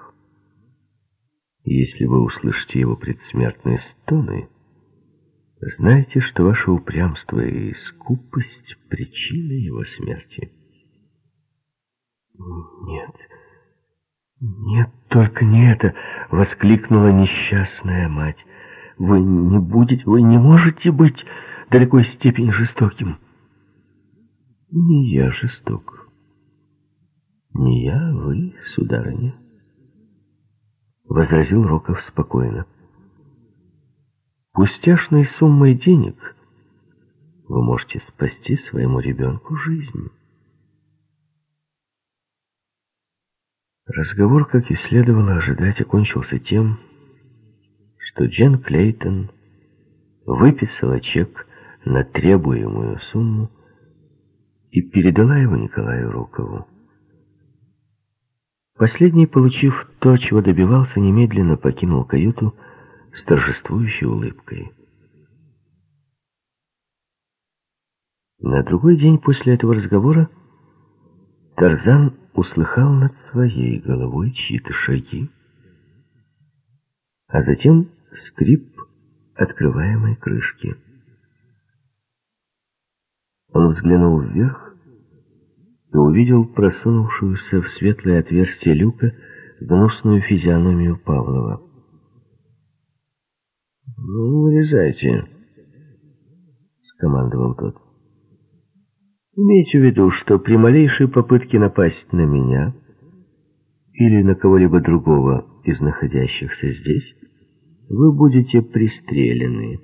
Если вы услышите его предсмертные стоны, знайте, что ваше упрямство и скупость — причина его смерти. «Нет, нет, только не это!» — воскликнула несчастная мать. «Вы не будете, вы не можете быть до такой степени жестоким!» «Не я жесток. Не я, вы, сударыня» возразил Роков спокойно. Пустяшной суммой денег вы можете спасти своему ребенку жизнь. Разговор, как и следовало ожидать, окончился тем, что Джен Клейтон выписала чек на требуемую сумму и передала его Николаю Рокову. Последний, получив то, чего добивался, немедленно покинул каюту с торжествующей улыбкой. На другой день после этого разговора Тарзан услыхал над своей головой чьи-то шаги, а затем скрип открываемой крышки. Он взглянул вверх и увидел просунувшуюся в светлое отверстие люка гнусную физиономию Павлова. «Ну, вылезайте», — скомандовал тот. «Имейте в виду, что при малейшей попытке напасть на меня или на кого-либо другого из находящихся здесь, вы будете пристрелены.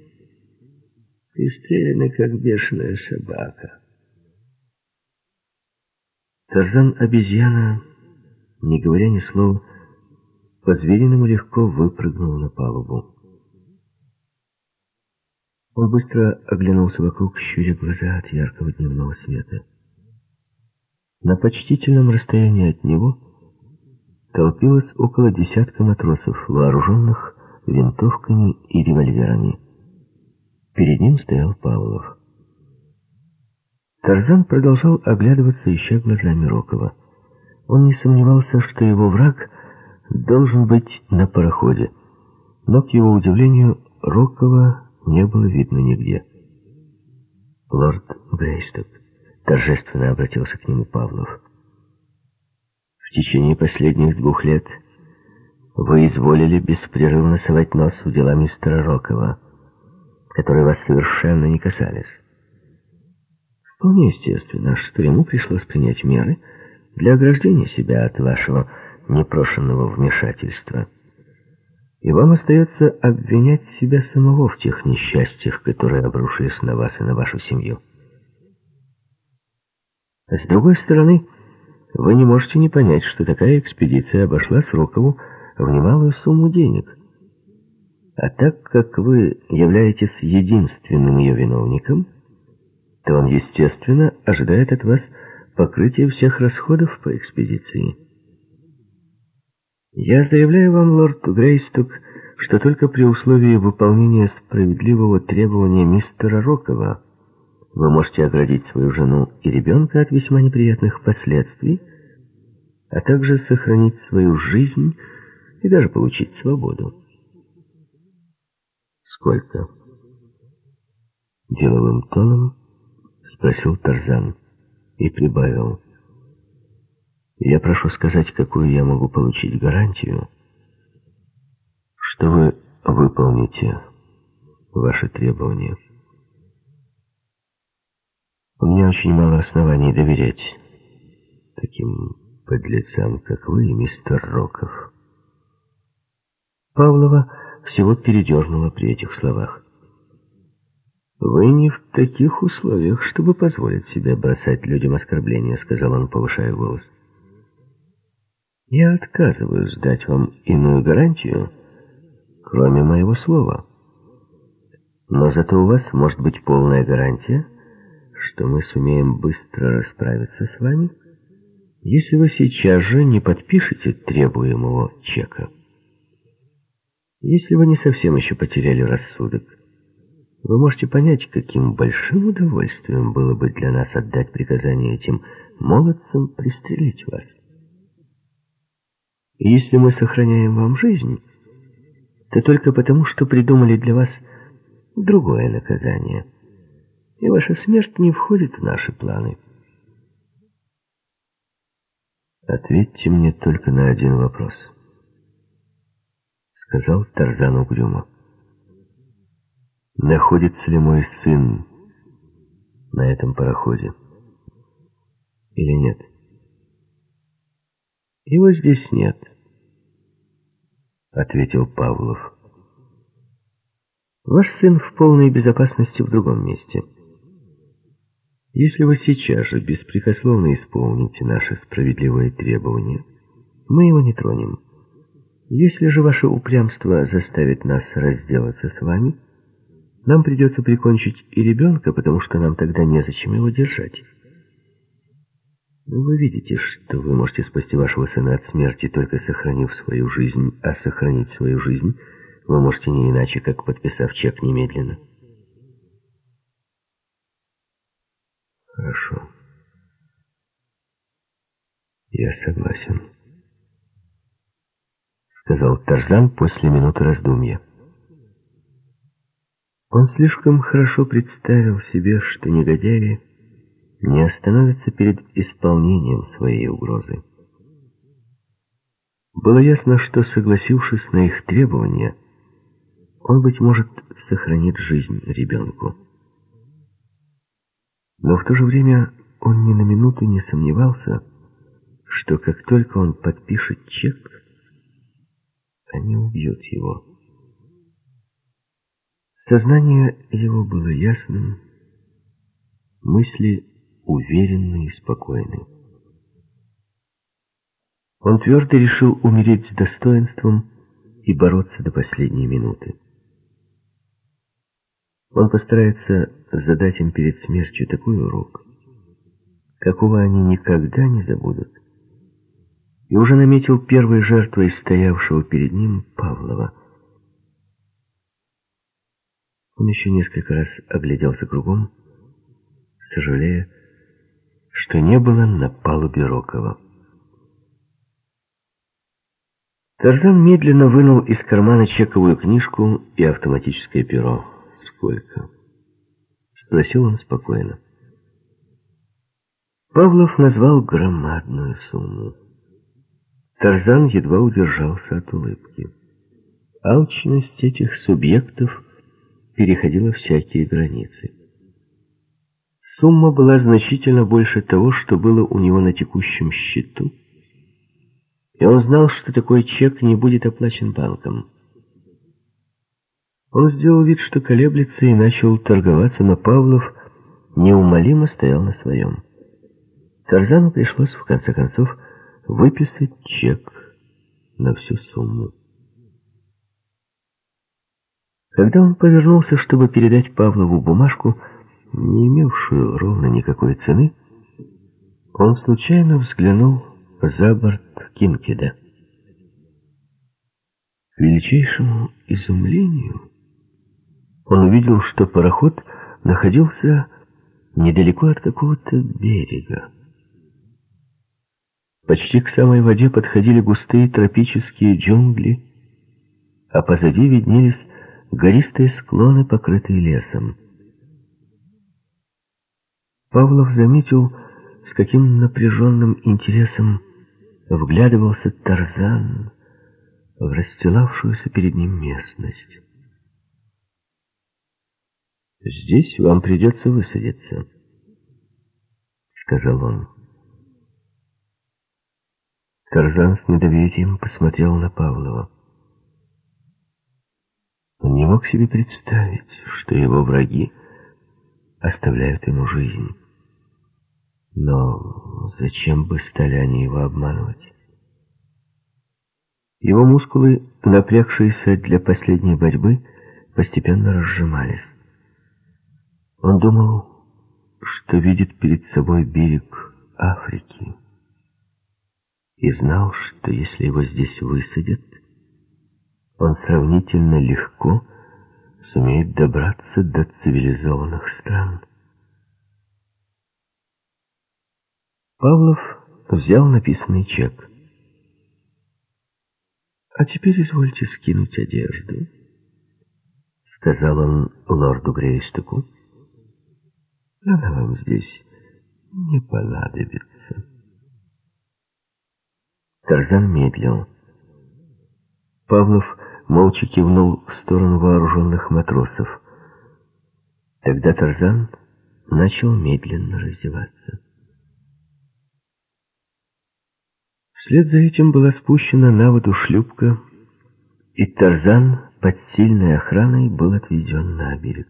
Пристрелены, как бешеная собака». Тарзан-обезьяна, не говоря ни слова, по-звериному легко выпрыгнул на палубу. Он быстро оглянулся вокруг, щуря глаза от яркого дневного света. На почтительном расстоянии от него толпилось около десятка матросов, вооруженных винтовками и револьверами. Перед ним стоял Павлов. Тарзан продолжал оглядываться, ища глазами Рокова. Он не сомневался, что его враг должен быть на пароходе, но, к его удивлению, Рокова не было видно нигде. «Лорд Брейсток», — торжественно обратился к нему Павлов, — «в течение последних двух лет вы изволили беспрерывно совать нос в дела мистера Рокова, которые вас совершенно не касались». Вполне естественно, что ему пришлось принять меры для ограждения себя от вашего непрошенного вмешательства. И вам остается обвинять себя самого в тех несчастьях, которые обрушились на вас и на вашу семью. А с другой стороны, вы не можете не понять, что такая экспедиция обошла Срокову в немалую сумму денег. А так как вы являетесь единственным ее виновником, то он, естественно, ожидает от вас покрытие всех расходов по экспедиции. Я заявляю вам, лорд Грейстук, что только при условии выполнения справедливого требования мистера Рокова вы можете оградить свою жену и ребенка от весьма неприятных последствий, а также сохранить свою жизнь и даже получить свободу. Сколько? Деловым тоном спросил Тарзан и прибавил. Я прошу сказать, какую я могу получить гарантию, что вы выполните ваши требования. У меня очень мало оснований доверять таким подлецам, как вы мистер Роков. Павлова всего передернула при этих словах. «Вы не в таких условиях, чтобы позволить себе бросать людям оскорбления», — сказал он, повышая голос. «Я отказываюсь дать вам иную гарантию, кроме моего слова. Но зато у вас может быть полная гарантия, что мы сумеем быстро расправиться с вами, если вы сейчас же не подпишете требуемого чека. Если вы не совсем еще потеряли рассудок, вы можете понять, каким большим удовольствием было бы для нас отдать приказание этим молодцам пристрелить вас. И если мы сохраняем вам жизнь, то только потому, что придумали для вас другое наказание. И ваша смерть не входит в наши планы. Ответьте мне только на один вопрос, сказал Тарзан угрюмо. Находится ли мой сын на этом пароходе? Или нет? Его здесь нет, ответил Павлов. Ваш сын в полной безопасности в другом месте. Если вы сейчас же беспрекословно исполните наши справедливые требования, мы его не тронем. Если же ваше упрямство заставит нас разделаться с вами, нам придется прикончить и ребенка, потому что нам тогда незачем его держать. Вы видите, что вы можете спасти вашего сына от смерти, только сохранив свою жизнь, а сохранить свою жизнь вы можете не иначе, как подписав чек немедленно. Хорошо. Я согласен, сказал Тарзан после минуты раздумья. Он слишком хорошо представил себе, что негодяи не остановятся перед исполнением своей угрозы. Было ясно, что, согласившись на их требования, он, быть может, сохранит жизнь ребенку. Но в то же время он ни на минуту не сомневался, что как только он подпишет чек, они убьют его. Сознание его было ясным, мысли уверенны и спокойны. Он твердо решил умереть с достоинством и бороться до последней минуты. Он постарается задать им перед смертью такой урок, какого они никогда не забудут. И уже наметил первой жертвой стоявшего перед ним Павлова — он еще несколько раз огляделся кругом, сожалея, что не было на палубе Рокова. Тарзан медленно вынул из кармана чековую книжку и автоматическое перо. «Сколько?» — спросил он спокойно. Павлов назвал громадную сумму. Тарзан едва удержался от улыбки. Алчность этих субъектов — переходила всякие границы. Сумма была значительно больше того, что было у него на текущем счету, и он знал, что такой чек не будет оплачен банком. Он сделал вид, что колеблется, и начал торговаться, но Павлов неумолимо стоял на своем. Тарзану пришлось, в конце концов, выписать чек на всю сумму. Когда он повернулся, чтобы передать Павлову бумажку, не имевшую ровно никакой цены, Он случайно взглянул за борт Кинкеда. К величайшему изумлению он увидел, что пароход находился недалеко от какого-то берега. Почти к самой воде подходили густые тропические джунгли, а позади виднелись гористые склоны, покрытые лесом. Павлов заметил, с каким напряженным интересом вглядывался Тарзан в расстилавшуюся перед ним местность. «Здесь вам придется высадиться», — сказал он. Тарзан с недоверием посмотрел на Павлова. Он не мог себе представить, что его враги оставляют ему жизнь. Но зачем бы стали они его обманывать? Его мускулы, напрягшиеся для последней борьбы, постепенно разжимались. Он думал, что видит перед собой берег Африки, и знал, что если его здесь высадят, он сравнительно легко сумеет добраться до цивилизованных стран. Павлов взял написанный чек. «А теперь извольте скинуть одежду», — сказал он лорду Грейстуку. «Она вам здесь не понадобится». Тарзан медлил. Павлов молча кивнул в сторону вооруженных матросов. Тогда Тарзан начал медленно раздеваться. Вслед за этим была спущена на воду шлюпка, и Тарзан под сильной охраной был отвезен на берег.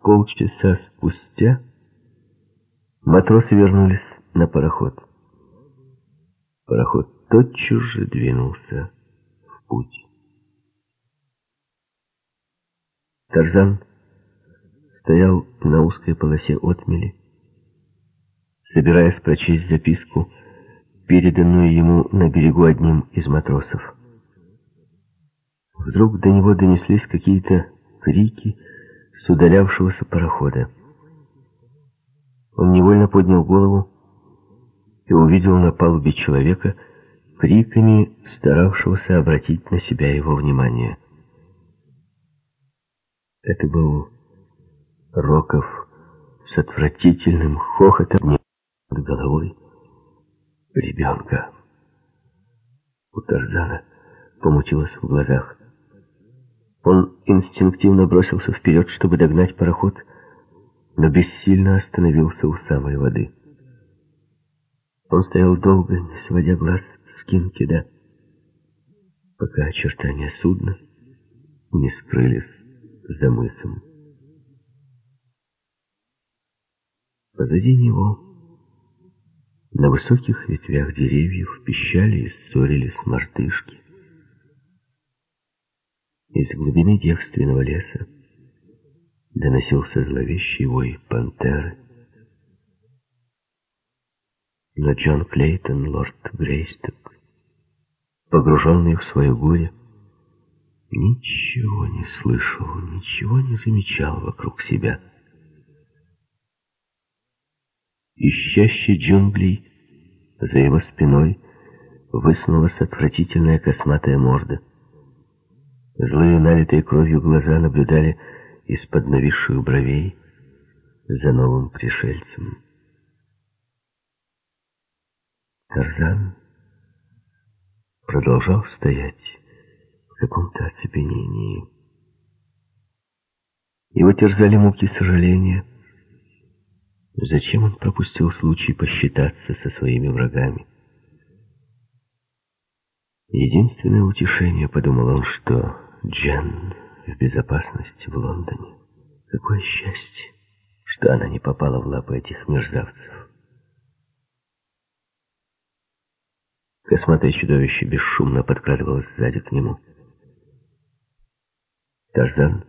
Полчаса спустя матросы вернулись на пароход. Пароход тотчас же двинулся в путь. Тарзан стоял на узкой полосе отмели, собираясь прочесть записку, переданную ему на берегу одним из матросов. Вдруг до него донеслись какие-то крики с удалявшегося парохода. Он невольно поднял голову и увидел на палубе человека, криками старавшегося обратить на себя его внимание. Это был Роков с отвратительным хохотом над головой ребенка. У Тарзана помутилось в глазах. Он инстинктивно бросился вперед, чтобы догнать пароход, но бессильно остановился у самой воды. Он стоял долго, не сводя глаз с Кинкеда, пока очертания судна не скрылись за мысом. Позади него на высоких ветвях деревьев пищали и ссорились мартышки. Из глубины девственного леса доносился зловещий вой пантеры. Но Джон Клейтон, лорд Грейсток, погруженный в свое горе, ничего не слышал, ничего не замечал вокруг себя. Ищащий джунглей за его спиной высунулась отвратительная косматая морда. Злые, налитые кровью глаза наблюдали из-под нависших бровей за новым пришельцем. Тарзан продолжал стоять в каком-то оцепенении. Его терзали муки сожаления. Зачем он пропустил случай посчитаться со своими врагами? Единственное утешение, подумал он, что Джен в безопасности в Лондоне. Какое счастье, что она не попала в лапы этих мерзавцев. Косматое чудовище бесшумно подкрадывалось сзади к нему. Тарзан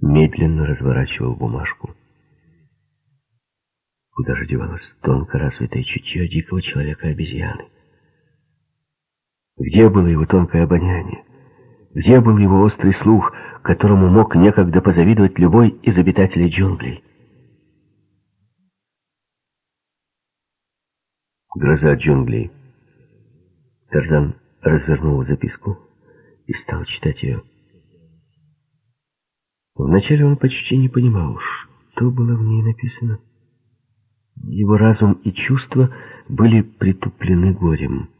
медленно разворачивал бумажку. Куда же девалось тонко развитое чутье дикого человека-обезьяны? Где было его тонкое обоняние? Где был его острый слух, которому мог некогда позавидовать любой из обитателей джунглей? Гроза джунглей. Тарзан развернул записку и стал читать ее. Вначале он почти не понимал, что было в ней написано. Его разум и чувства были притуплены горем.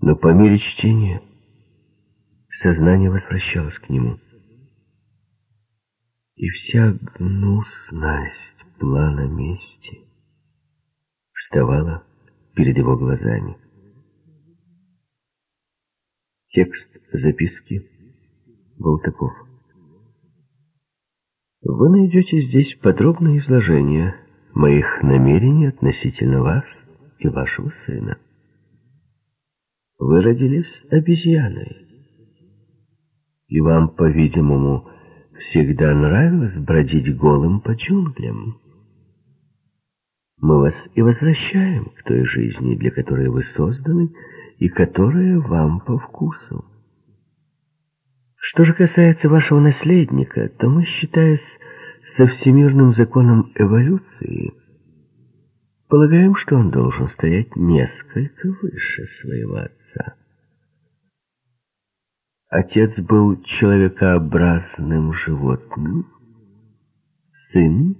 Но по мере чтения сознание возвращалось к нему. И вся гнусность плана мести вставала перед его глазами. Текст записки был таков. Вы найдете здесь подробное изложение моих намерений относительно вас и вашего сына. Вы родились обезьяной, и вам, по-видимому, всегда нравилось бродить голым по джунглям. Мы вас и возвращаем к той жизни, для которой вы созданы, и которая вам по вкусу. Что же касается вашего наследника, то мы, считаясь со всемирным законом эволюции, полагаем, что он должен стоять несколько выше своего отца. Отец был человекообразным животным, сын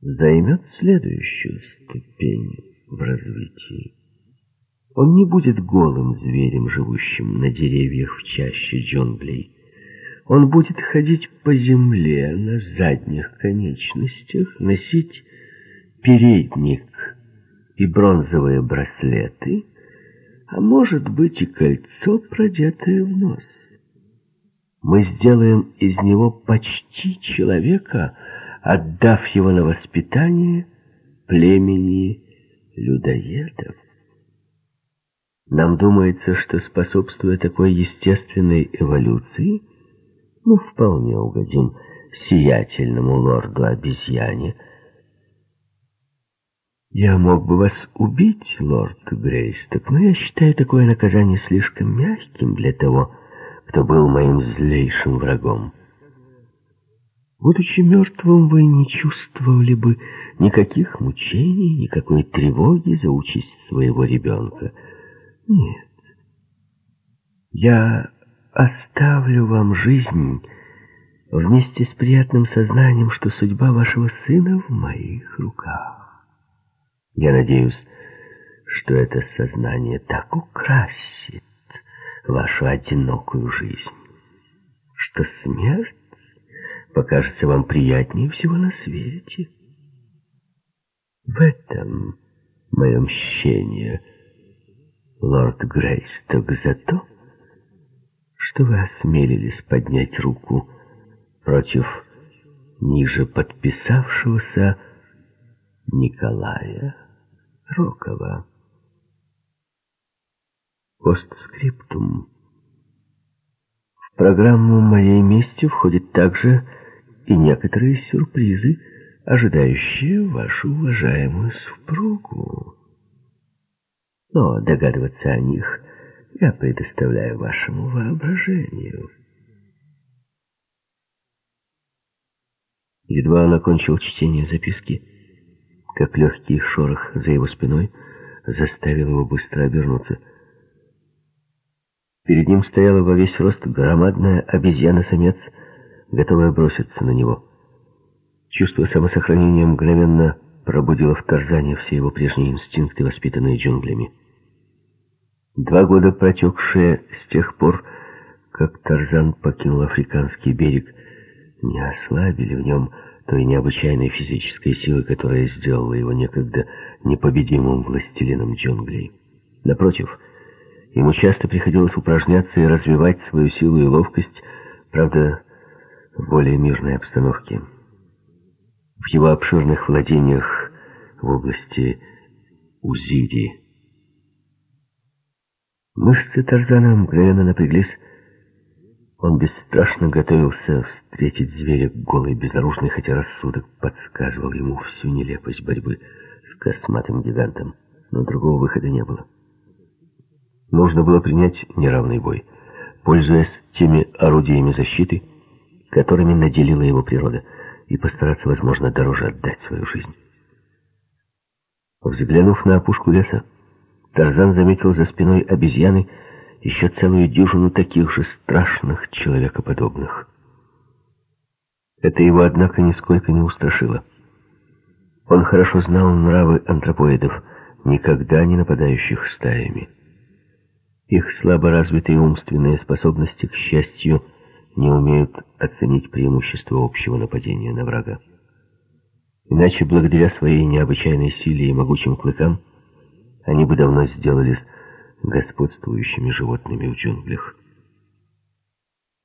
займет следующую ступень в развитии. Он не будет голым зверем, живущим на деревьях в чаще джунглей. Он будет ходить по земле на задних конечностях, носить передник и бронзовые браслеты, а может быть и кольцо, продетое в нос. Мы сделаем из него почти человека, отдав его на воспитание племени людоедов. Нам думается, что, способствуя такой естественной эволюции, мы вполне угодим сиятельному лорду-обезьяне. Я мог бы вас убить, лорд Грейсток, но я считаю такое наказание слишком мягким для того, кто был моим злейшим врагом. Будучи мертвым, вы не чувствовали бы никаких мучений, никакой тревоги за участь своего ребенка. Нет. Я оставлю вам жизнь вместе с приятным сознанием, что судьба вашего сына в моих руках. Я надеюсь, что это сознание так украсит вашу одинокую жизнь, что смерть покажется вам приятнее всего на свете. В этом мое мщение, лорд Грейсток, за то, что вы осмелились поднять руку против ниже подписавшегося Николая Рокова. Постскриптум. В программу моей мести входит также и некоторые сюрпризы, ожидающие вашу уважаемую супругу. Но догадываться о них я предоставляю вашему воображению. Едва он окончил чтение записки, как легкий шорох за его спиной заставил его быстро обернуться. Перед ним стояла во весь рост громадная обезьяна-самец, готовая броситься на него. Чувство самосохранения мгновенно пробудило в Тарзане все его прежние инстинкты, воспитанные джунглями. Два года протекшие с тех пор, как Тарзан покинул африканский берег, не ослабили в нем той необычайной физической силы, которая сделала его некогда непобедимым властелином джунглей. Напротив, ему часто приходилось упражняться и развивать свою силу и ловкость, правда, в более мирной обстановке. В его обширных владениях в области Он бесстрашно готовился встретить зверя голый, безоружный, хотя рассудок подсказывал ему всю нелепость борьбы с косматым гигантом. Но другого выхода не было. Нужно было принять неравный бой, пользуясь теми орудиями защиты, которыми наделила его природа, и постараться, возможно, дороже отдать свою жизнь. Взглянув на опушку леса, Тарзан заметил за спиной обезьяны еще целую дюжину таких же страшных человекоподобных. Это его, однако, нисколько не устрашило. Он хорошо знал нравы антропоидов, никогда не нападающих стаями. Их слабо развитые умственные способности, к счастью, не умеют оценить преимущество общего нападения на врага. Иначе, благодаря своей необычайной силе и могучим клыкам, они бы давно сделались господствующими животными в джунглях.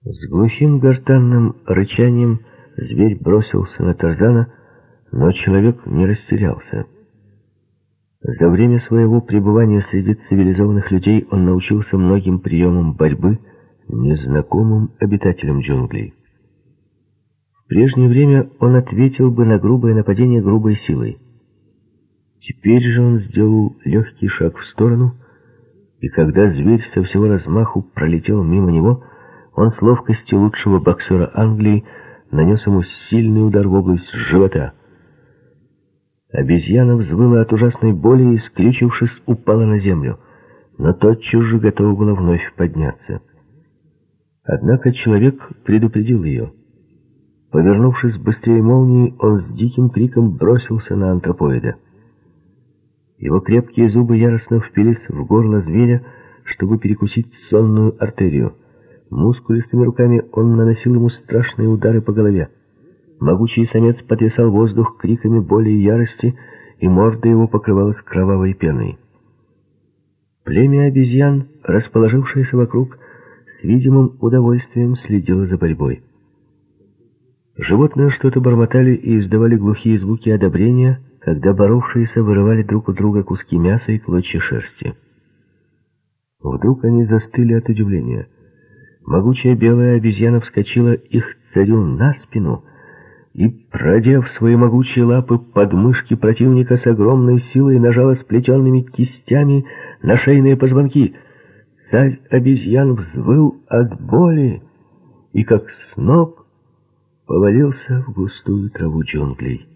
С глухим гортанным рычанием зверь бросился на Тарзана, но человек не растерялся. За время своего пребывания среди цивилизованных людей он научился многим приемам борьбы, незнакомым обитателям джунглей. В прежнее время он ответил бы на грубое нападение грубой силой. Теперь же он сделал легкий шаг в сторону, и когда зверь со всего размаху пролетел мимо него, он с ловкостью лучшего боксера Англии нанес ему сильный удар в область живота. Обезьяна взвыла от ужасной боли и, скрючившись, упала на землю, но тотчас же готова была вновь подняться. Однако человек предупредил ее. Повернувшись быстрее молнии, он с диким криком бросился на антропоида. Его крепкие зубы яростно впились в горло зверя, чтобы перекусить сонную артерию. Мускулистыми руками он наносил ему страшные удары по голове. Могучий самец потрясал воздух криками боли и ярости, и морда его покрывалась кровавой пеной. Племя обезьян, расположившееся вокруг, с видимым удовольствием следило за борьбой. Животные что-то бормотали и издавали глухие звуки одобрения, когда боровшиеся вырывали друг у друга куски мяса и клочья шерсти. Вдруг они застыли от удивления. Могучая белая обезьяна вскочила их царю на спину и, продев свои могучие лапы под мышки противника с огромной силой, нажала сплетенными кистями на шейные позвонки. Царь обезьян взвыл от боли и, как сноп, повалился в густую траву джунглей.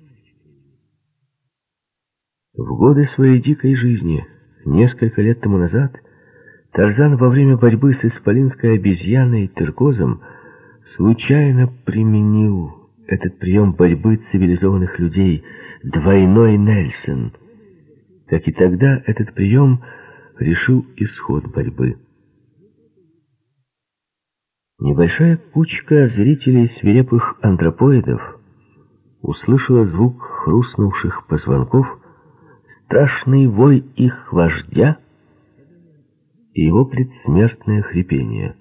В годы своей дикой жизни, несколько лет тому назад, Тарзан во время борьбы с исполинской обезьяной Тыркозом случайно применил этот прием борьбы цивилизованных людей, двойной Нельсон. Как и тогда, этот прием решил исход борьбы. Небольшая кучка зрителей свирепых антропоидов услышала звук хрустнувших позвонков страшный вой их вождя и его предсмертное хрипение.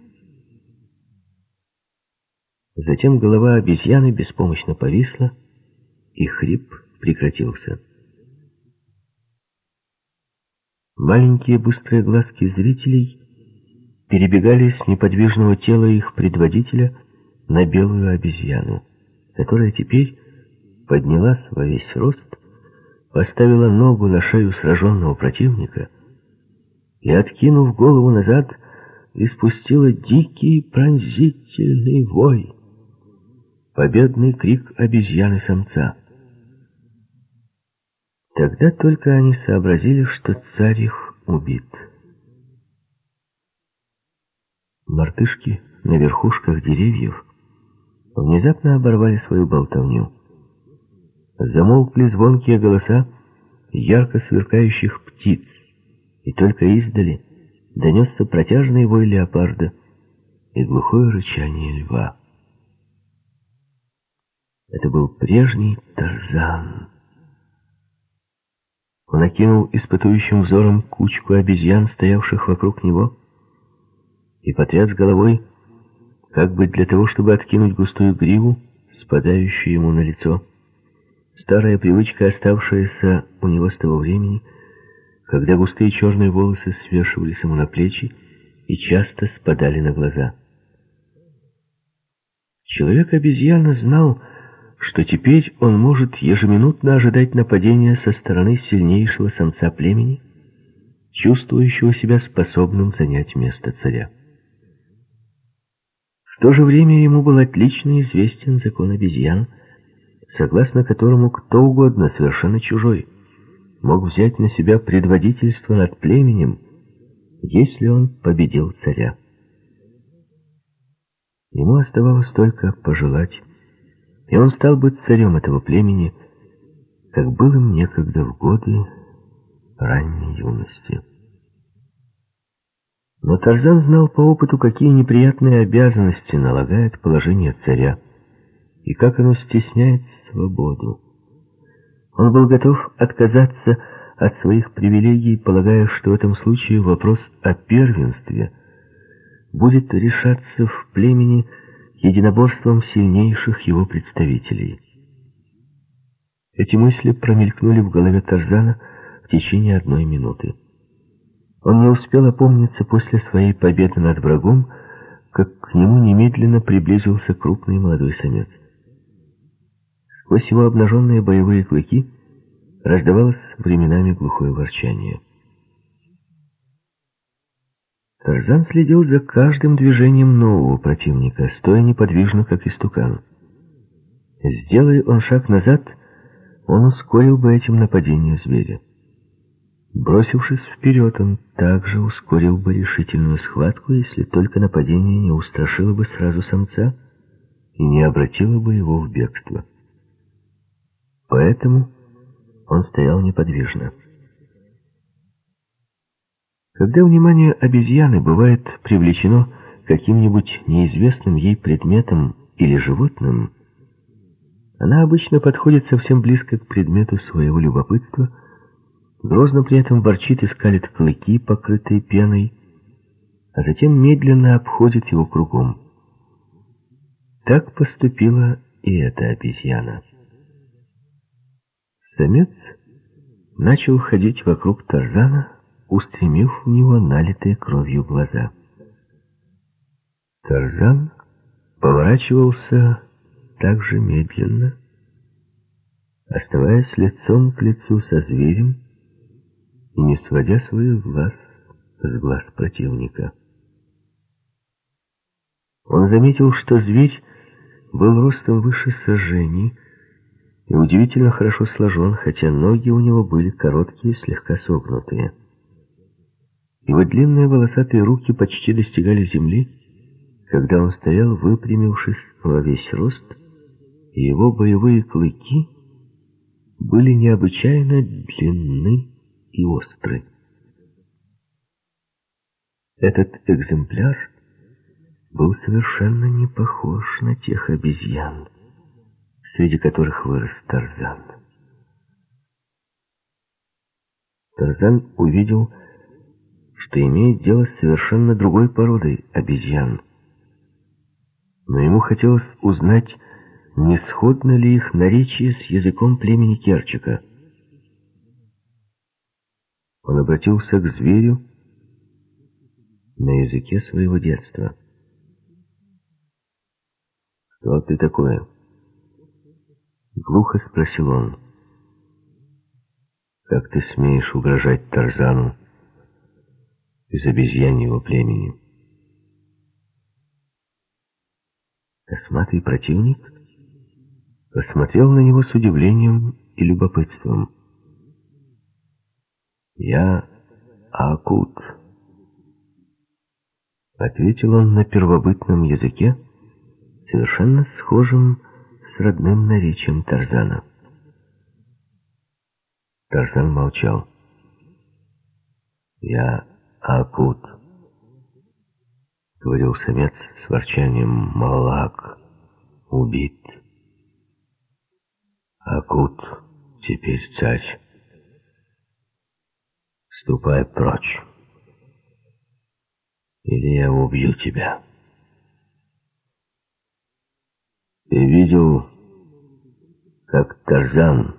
Затем голова обезьяны беспомощно повисла, и хрип прекратился. Маленькие быстрые глазки зрителей перебегали с неподвижного тела их предводителя на белую обезьяну, которая теперь поднялась во весь рост поставила ногу на шею сраженного противника и, откинув голову назад, испустила дикий пронзительный вой, победный крик обезьяны-самца. Тогда только они сообразили, что царь их убит. Мартышки на верхушках деревьев внезапно оборвали свою болтовню. Замолкли звонкие голоса ярко сверкающих птиц, и только издали донесся протяжный вой леопарда и глухое рычание льва. Это был прежний Тарзан. Он окинул испытующим взором кучку обезьян, стоявших вокруг него, и потряс головой, как бы для того, чтобы откинуть густую гриву, спадающую ему на лицо. Старая привычка, оставшаяся у него с того времени, когда густые черные волосы свешивались ему на плечи и часто спадали на глаза. Человек-обезьяна знал, что теперь он может ежеминутно ожидать нападения со стороны сильнейшего самца племени, чувствующего себя способным занять место царя. В то же время ему был отлично известен закон обезьян, согласно которому кто угодно, совершенно чужой, мог взять на себя предводительство над племенем, если он победил царя. Ему оставалось только пожелать, и он стал быть царем этого племени, как был им некогда в годы ранней юности. Но Тарзан знал по опыту, какие неприятные обязанности налагает положение царя, и как оно стесняет свободу. Он был готов отказаться от своих привилегий, полагая, что в этом случае вопрос о первенстве будет решаться в племени единоборством сильнейших его представителей. Эти мысли промелькнули в голове Тарзана в течение одной минуты. Он не успел опомниться после своей победы над врагом, как к нему немедленно приблизился крупный молодой самец. Сквозь его обнаженные боевые клыки раздавалось временами глухое ворчание. Тарзан следил за каждым движением нового противника, стоя неподвижно, как истукан. Сделай он шаг назад, он ускорил бы этим нападение зверя. Бросившись вперед, он также ускорил бы решительную схватку, если только нападение не устрашило бы сразу самца и не обратило бы его в бегство. Поэтому он стоял неподвижно. Когда внимание обезьяны бывает привлечено каким-нибудь неизвестным ей предметом или животным, она обычно подходит совсем близко к предмету своего любопытства, грозно при этом ворчит и скалит клыки, покрытые пеной, а затем медленно обходит его кругом. Так поступила и эта обезьяна. Самец начал ходить вокруг Тарзана, устремив в него налитые кровью глаза. Тарзан поворачивался так же медленно, оставаясь лицом к лицу со зверем и не сводя своих глаз с глаз противника. Он заметил, что зверь был ростом выше сожжений, и удивительно хорошо сложен, хотя ноги у него были короткие, слегка согнутые. Его длинные волосатые руки почти достигали земли, когда он стоял, выпрямившись во весь рост, и его боевые клыки были необычайно длинны и остры. Этот экземпляр был совершенно не похож на тех обезьян, среди которых вырос Тарзан. Тарзан увидел, что имеет дело с совершенно другой породой обезьян. Но ему хотелось узнать, не сходно ли их наречие с языком племени Керчика. Он обратился к зверю на языке своего детства. «Кто ты такой?» Глухо спросил он. «Как ты смеешь угрожать Тарзану из обезьяньего племени?» Косматый противник посмотрел на него с удивлением и любопытством. «Я Акут», — ответил он на первобытном языке, совершенно схожем с родным наречием Тарзана. Тарзан молчал. «Я Акут», — говорил самец с ворчанием «Малак, убит». «Акут, теперь царь. Ступай прочь, или я убью тебя». Ты видел, как Тарзан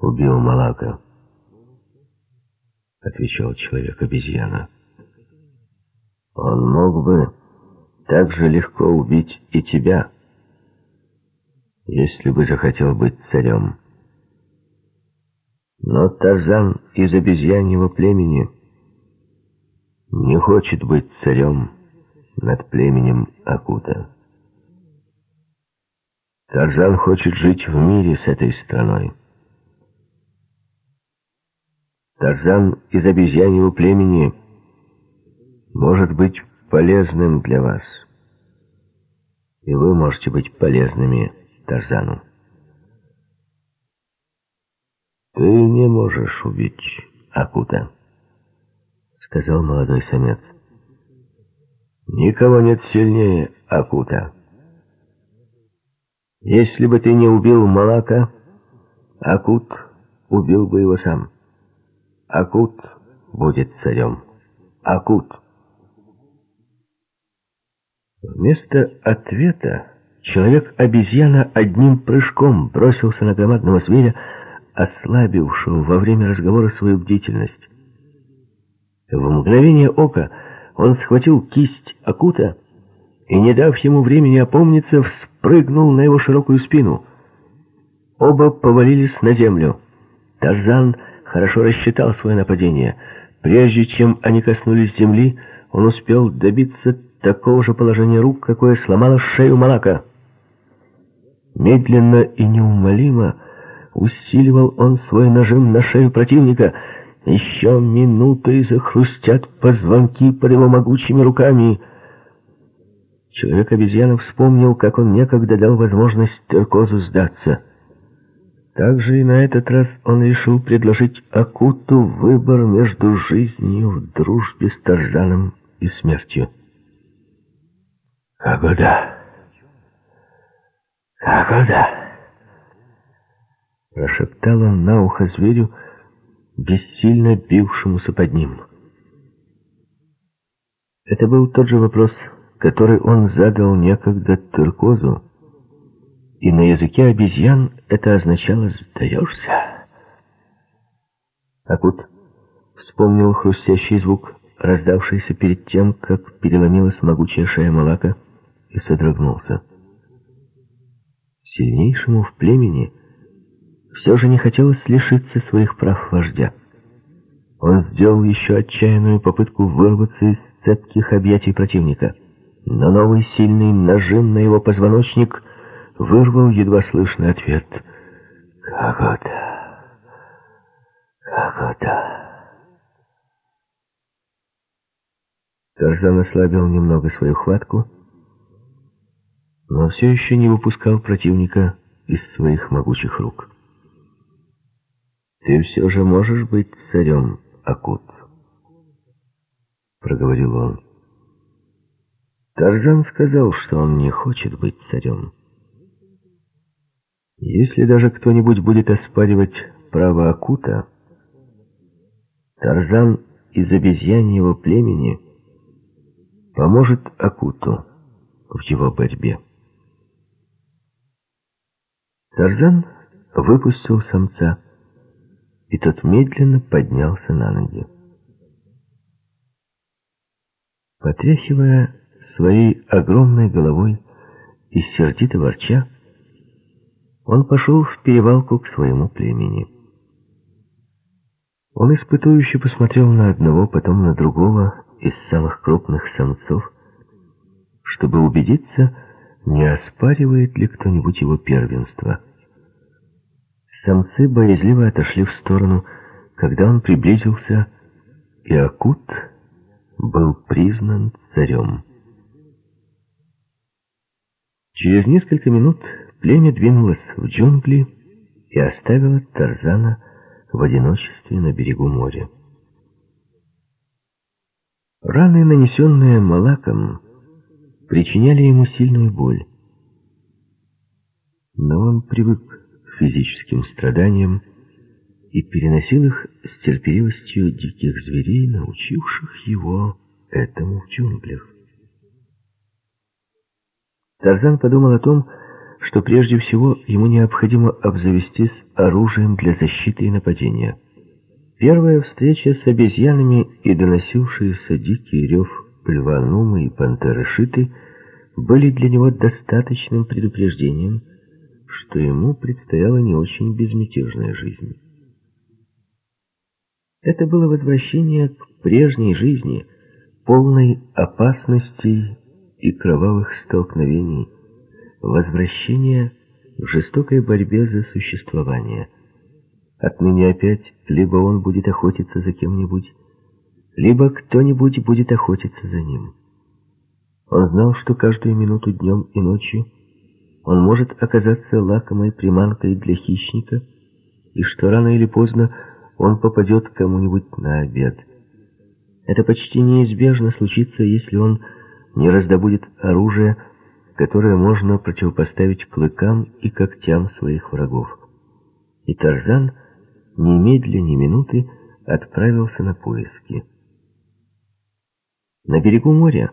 убил Малака? Отвечал человек-обезьяна. Он мог бы так же легко убить и тебя, если бы захотел быть царем. Но Тарзан из обезьяньего племени не хочет быть царем над племенем Акута. Тарзан хочет жить в мире с этой страной. Тарзан из обезьяньего племени может быть полезным для вас. И вы можете быть полезными Тарзану. «Ты не можешь убить Акута», — сказал молодой самец. «Никого нет сильнее Акута. Если бы ты не убил Малака, Акут убил бы его сам. Акут будет царем. Акут». Вместо ответа человек-обезьяна одним прыжком бросился на громадного зверя, ослабившего во время разговора свою бдительность. В мгновение ока он схватил кисть Акута и, не дав ему времени опомниться, вспрыгнул на его широкую спину. Оба повалились на землю. Тарзан хорошо рассчитал свое нападение. Прежде чем они коснулись земли, он успел добиться такого же положения рук, какое сломало шею Малака. Медленно и неумолимо усиливал он свой нажим на шею противника. Еще минуты захрустят позвонки под его могучими руками. Человек-обезьяна вспомнил, как он некогда дал возможность Теркозу сдаться. Также и на этот раз он решил предложить Акуту выбор между жизнью в дружбе с Тарзаном и смертью. «Агода! Агода!» Прошептал он на ухо зверю, бессильно бившемуся под ним. Это был тот же вопрос, который он задал некогда Тыркозу, и на языке обезьян это означало «сдаешься». Акут вспомнил хрустящий звук, раздавшийся перед тем, как переломилась могучая шея Малака, и содрогнулся. Сильнейшему в племени — все же не хотелось лишиться своих прав вождя. Он сделал еще отчаянную попытку вырваться из цепких объятий противника. Но новый сильный нажим на его позвоночник вырвал едва слышный ответ. «Как это? Как это?» Тарзан ослабил немного свою хватку, но все еще не выпускал противника из своих могучих рук. «Ты все же можешь быть царем, Акут», — проговорил он. Тарзан сказал, что он не хочет быть царем. Если даже кто-нибудь будет оспаривать право Акута, Тарзан из обезьяньего племени поможет Акуту в его борьбе. Тарзан выпустил самца, и тот медленно поднялся на ноги. Потряхивая своей огромной головой и сердито ворча, он пошел в перевалку к своему племени. Он испытующе посмотрел на одного, потом на другого из самых крупных самцов, чтобы убедиться, не оспаривает ли кто-нибудь его первенство. Самцы боязливо отошли в сторону, когда он приблизился, и Акут был признан царем. Через несколько минут племя двинулось в джунгли и оставило Тарзана в одиночестве на берегу моря. Раны, нанесенные Малаком, причиняли ему сильную боль. Но он привык физическим страданиям и переносил их с терпеливостью диких зверей, научивших его этому в джунглях. Тарзан подумал о том, что прежде всего ему необходимо обзавестись оружием для защиты и нападения. Первая встреча с обезьянами и доносившийся дикий рев льва и пантеры Шиты были для него достаточным предупреждением, что ему предстояла не очень безмятежная жизнь. Это было возвращение к прежней жизни, полной опасностей и кровавых столкновений, возвращение в жестокой борьбе за существование. Отныне опять либо он будет охотиться за кем-нибудь, либо кто-нибудь будет охотиться за ним. Он знал, что каждую минуту днем и ночью он может оказаться лакомой приманкой для хищника, и что рано или поздно он попадет кому-нибудь на обед. Это почти неизбежно случится, если он не раздобудет оружие, которое можно противопоставить клыкам и когтям своих врагов. И Тарзан, немедля ни минуты, отправился на поиски. На берегу моря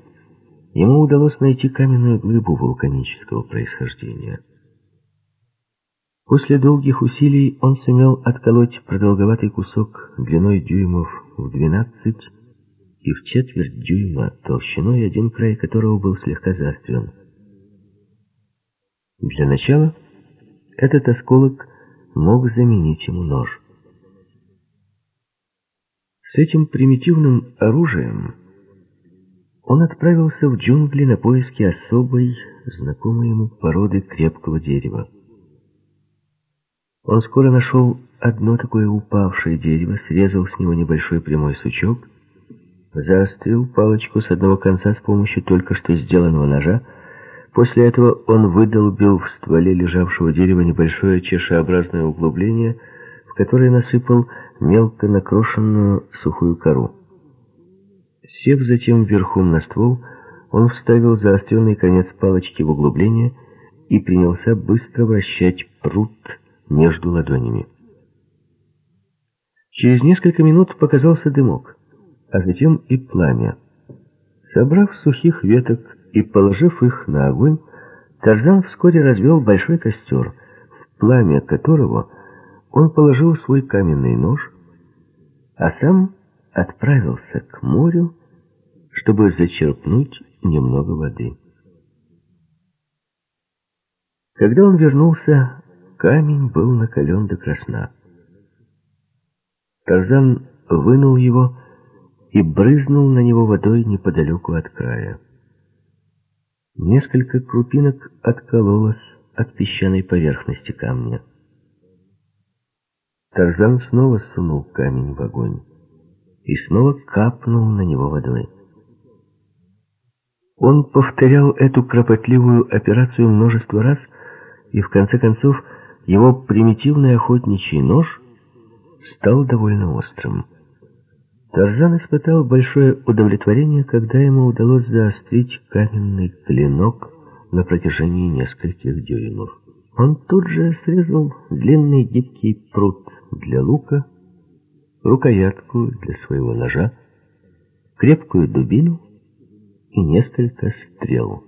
ему удалось найти каменную глыбу вулканического происхождения. После долгих усилий он сумел отколоть продолговатый кусок длиной дюймов в 12 и в четверть дюйма толщиной, один край которого был слегка заострен. Для начала этот осколок мог заменить ему нож. С этим примитивным оружием он отправился в джунгли на поиски особой, знакомой ему породы крепкого дерева. Он скоро нашел одно такое упавшее дерево, срезал с него небольшой прямой сучок, заострил палочку с одного конца с помощью только что сделанного ножа, После этого он выдолбил в стволе лежавшего дерева небольшое чешеобразное углубление, в которое насыпал мелко накрошенную сухую кору. Сев затем верхом на ствол, он вставил заостренный конец палочки в углубление и принялся быстро вращать пруд между ладонями. Через несколько минут показался дымок, а затем и пламя. Собрав сухих веток и положив их на огонь, Тарзан вскоре развел большой костер, в пламя которого он положил свой каменный нож, а сам отправился к морю, чтобы зачерпнуть немного воды. Когда он вернулся, камень был накален до красна. Тарзан вынул его и брызнул на него водой неподалеку от края. Несколько крупинок откололось от песчаной поверхности камня. Тарзан снова сунул камень в огонь и снова капнул на него водой. Он повторял эту кропотливую операцию множество раз, и в конце концов его примитивный охотничий нож стал довольно острым. Тарзан испытал большое удовлетворение, когда ему удалось заострить каменный клинок на протяжении нескольких дюймов. Он тут же срезал длинный гибкий пруд для лука, рукоятку для своего ножа, крепкую дубину и несколько стрел.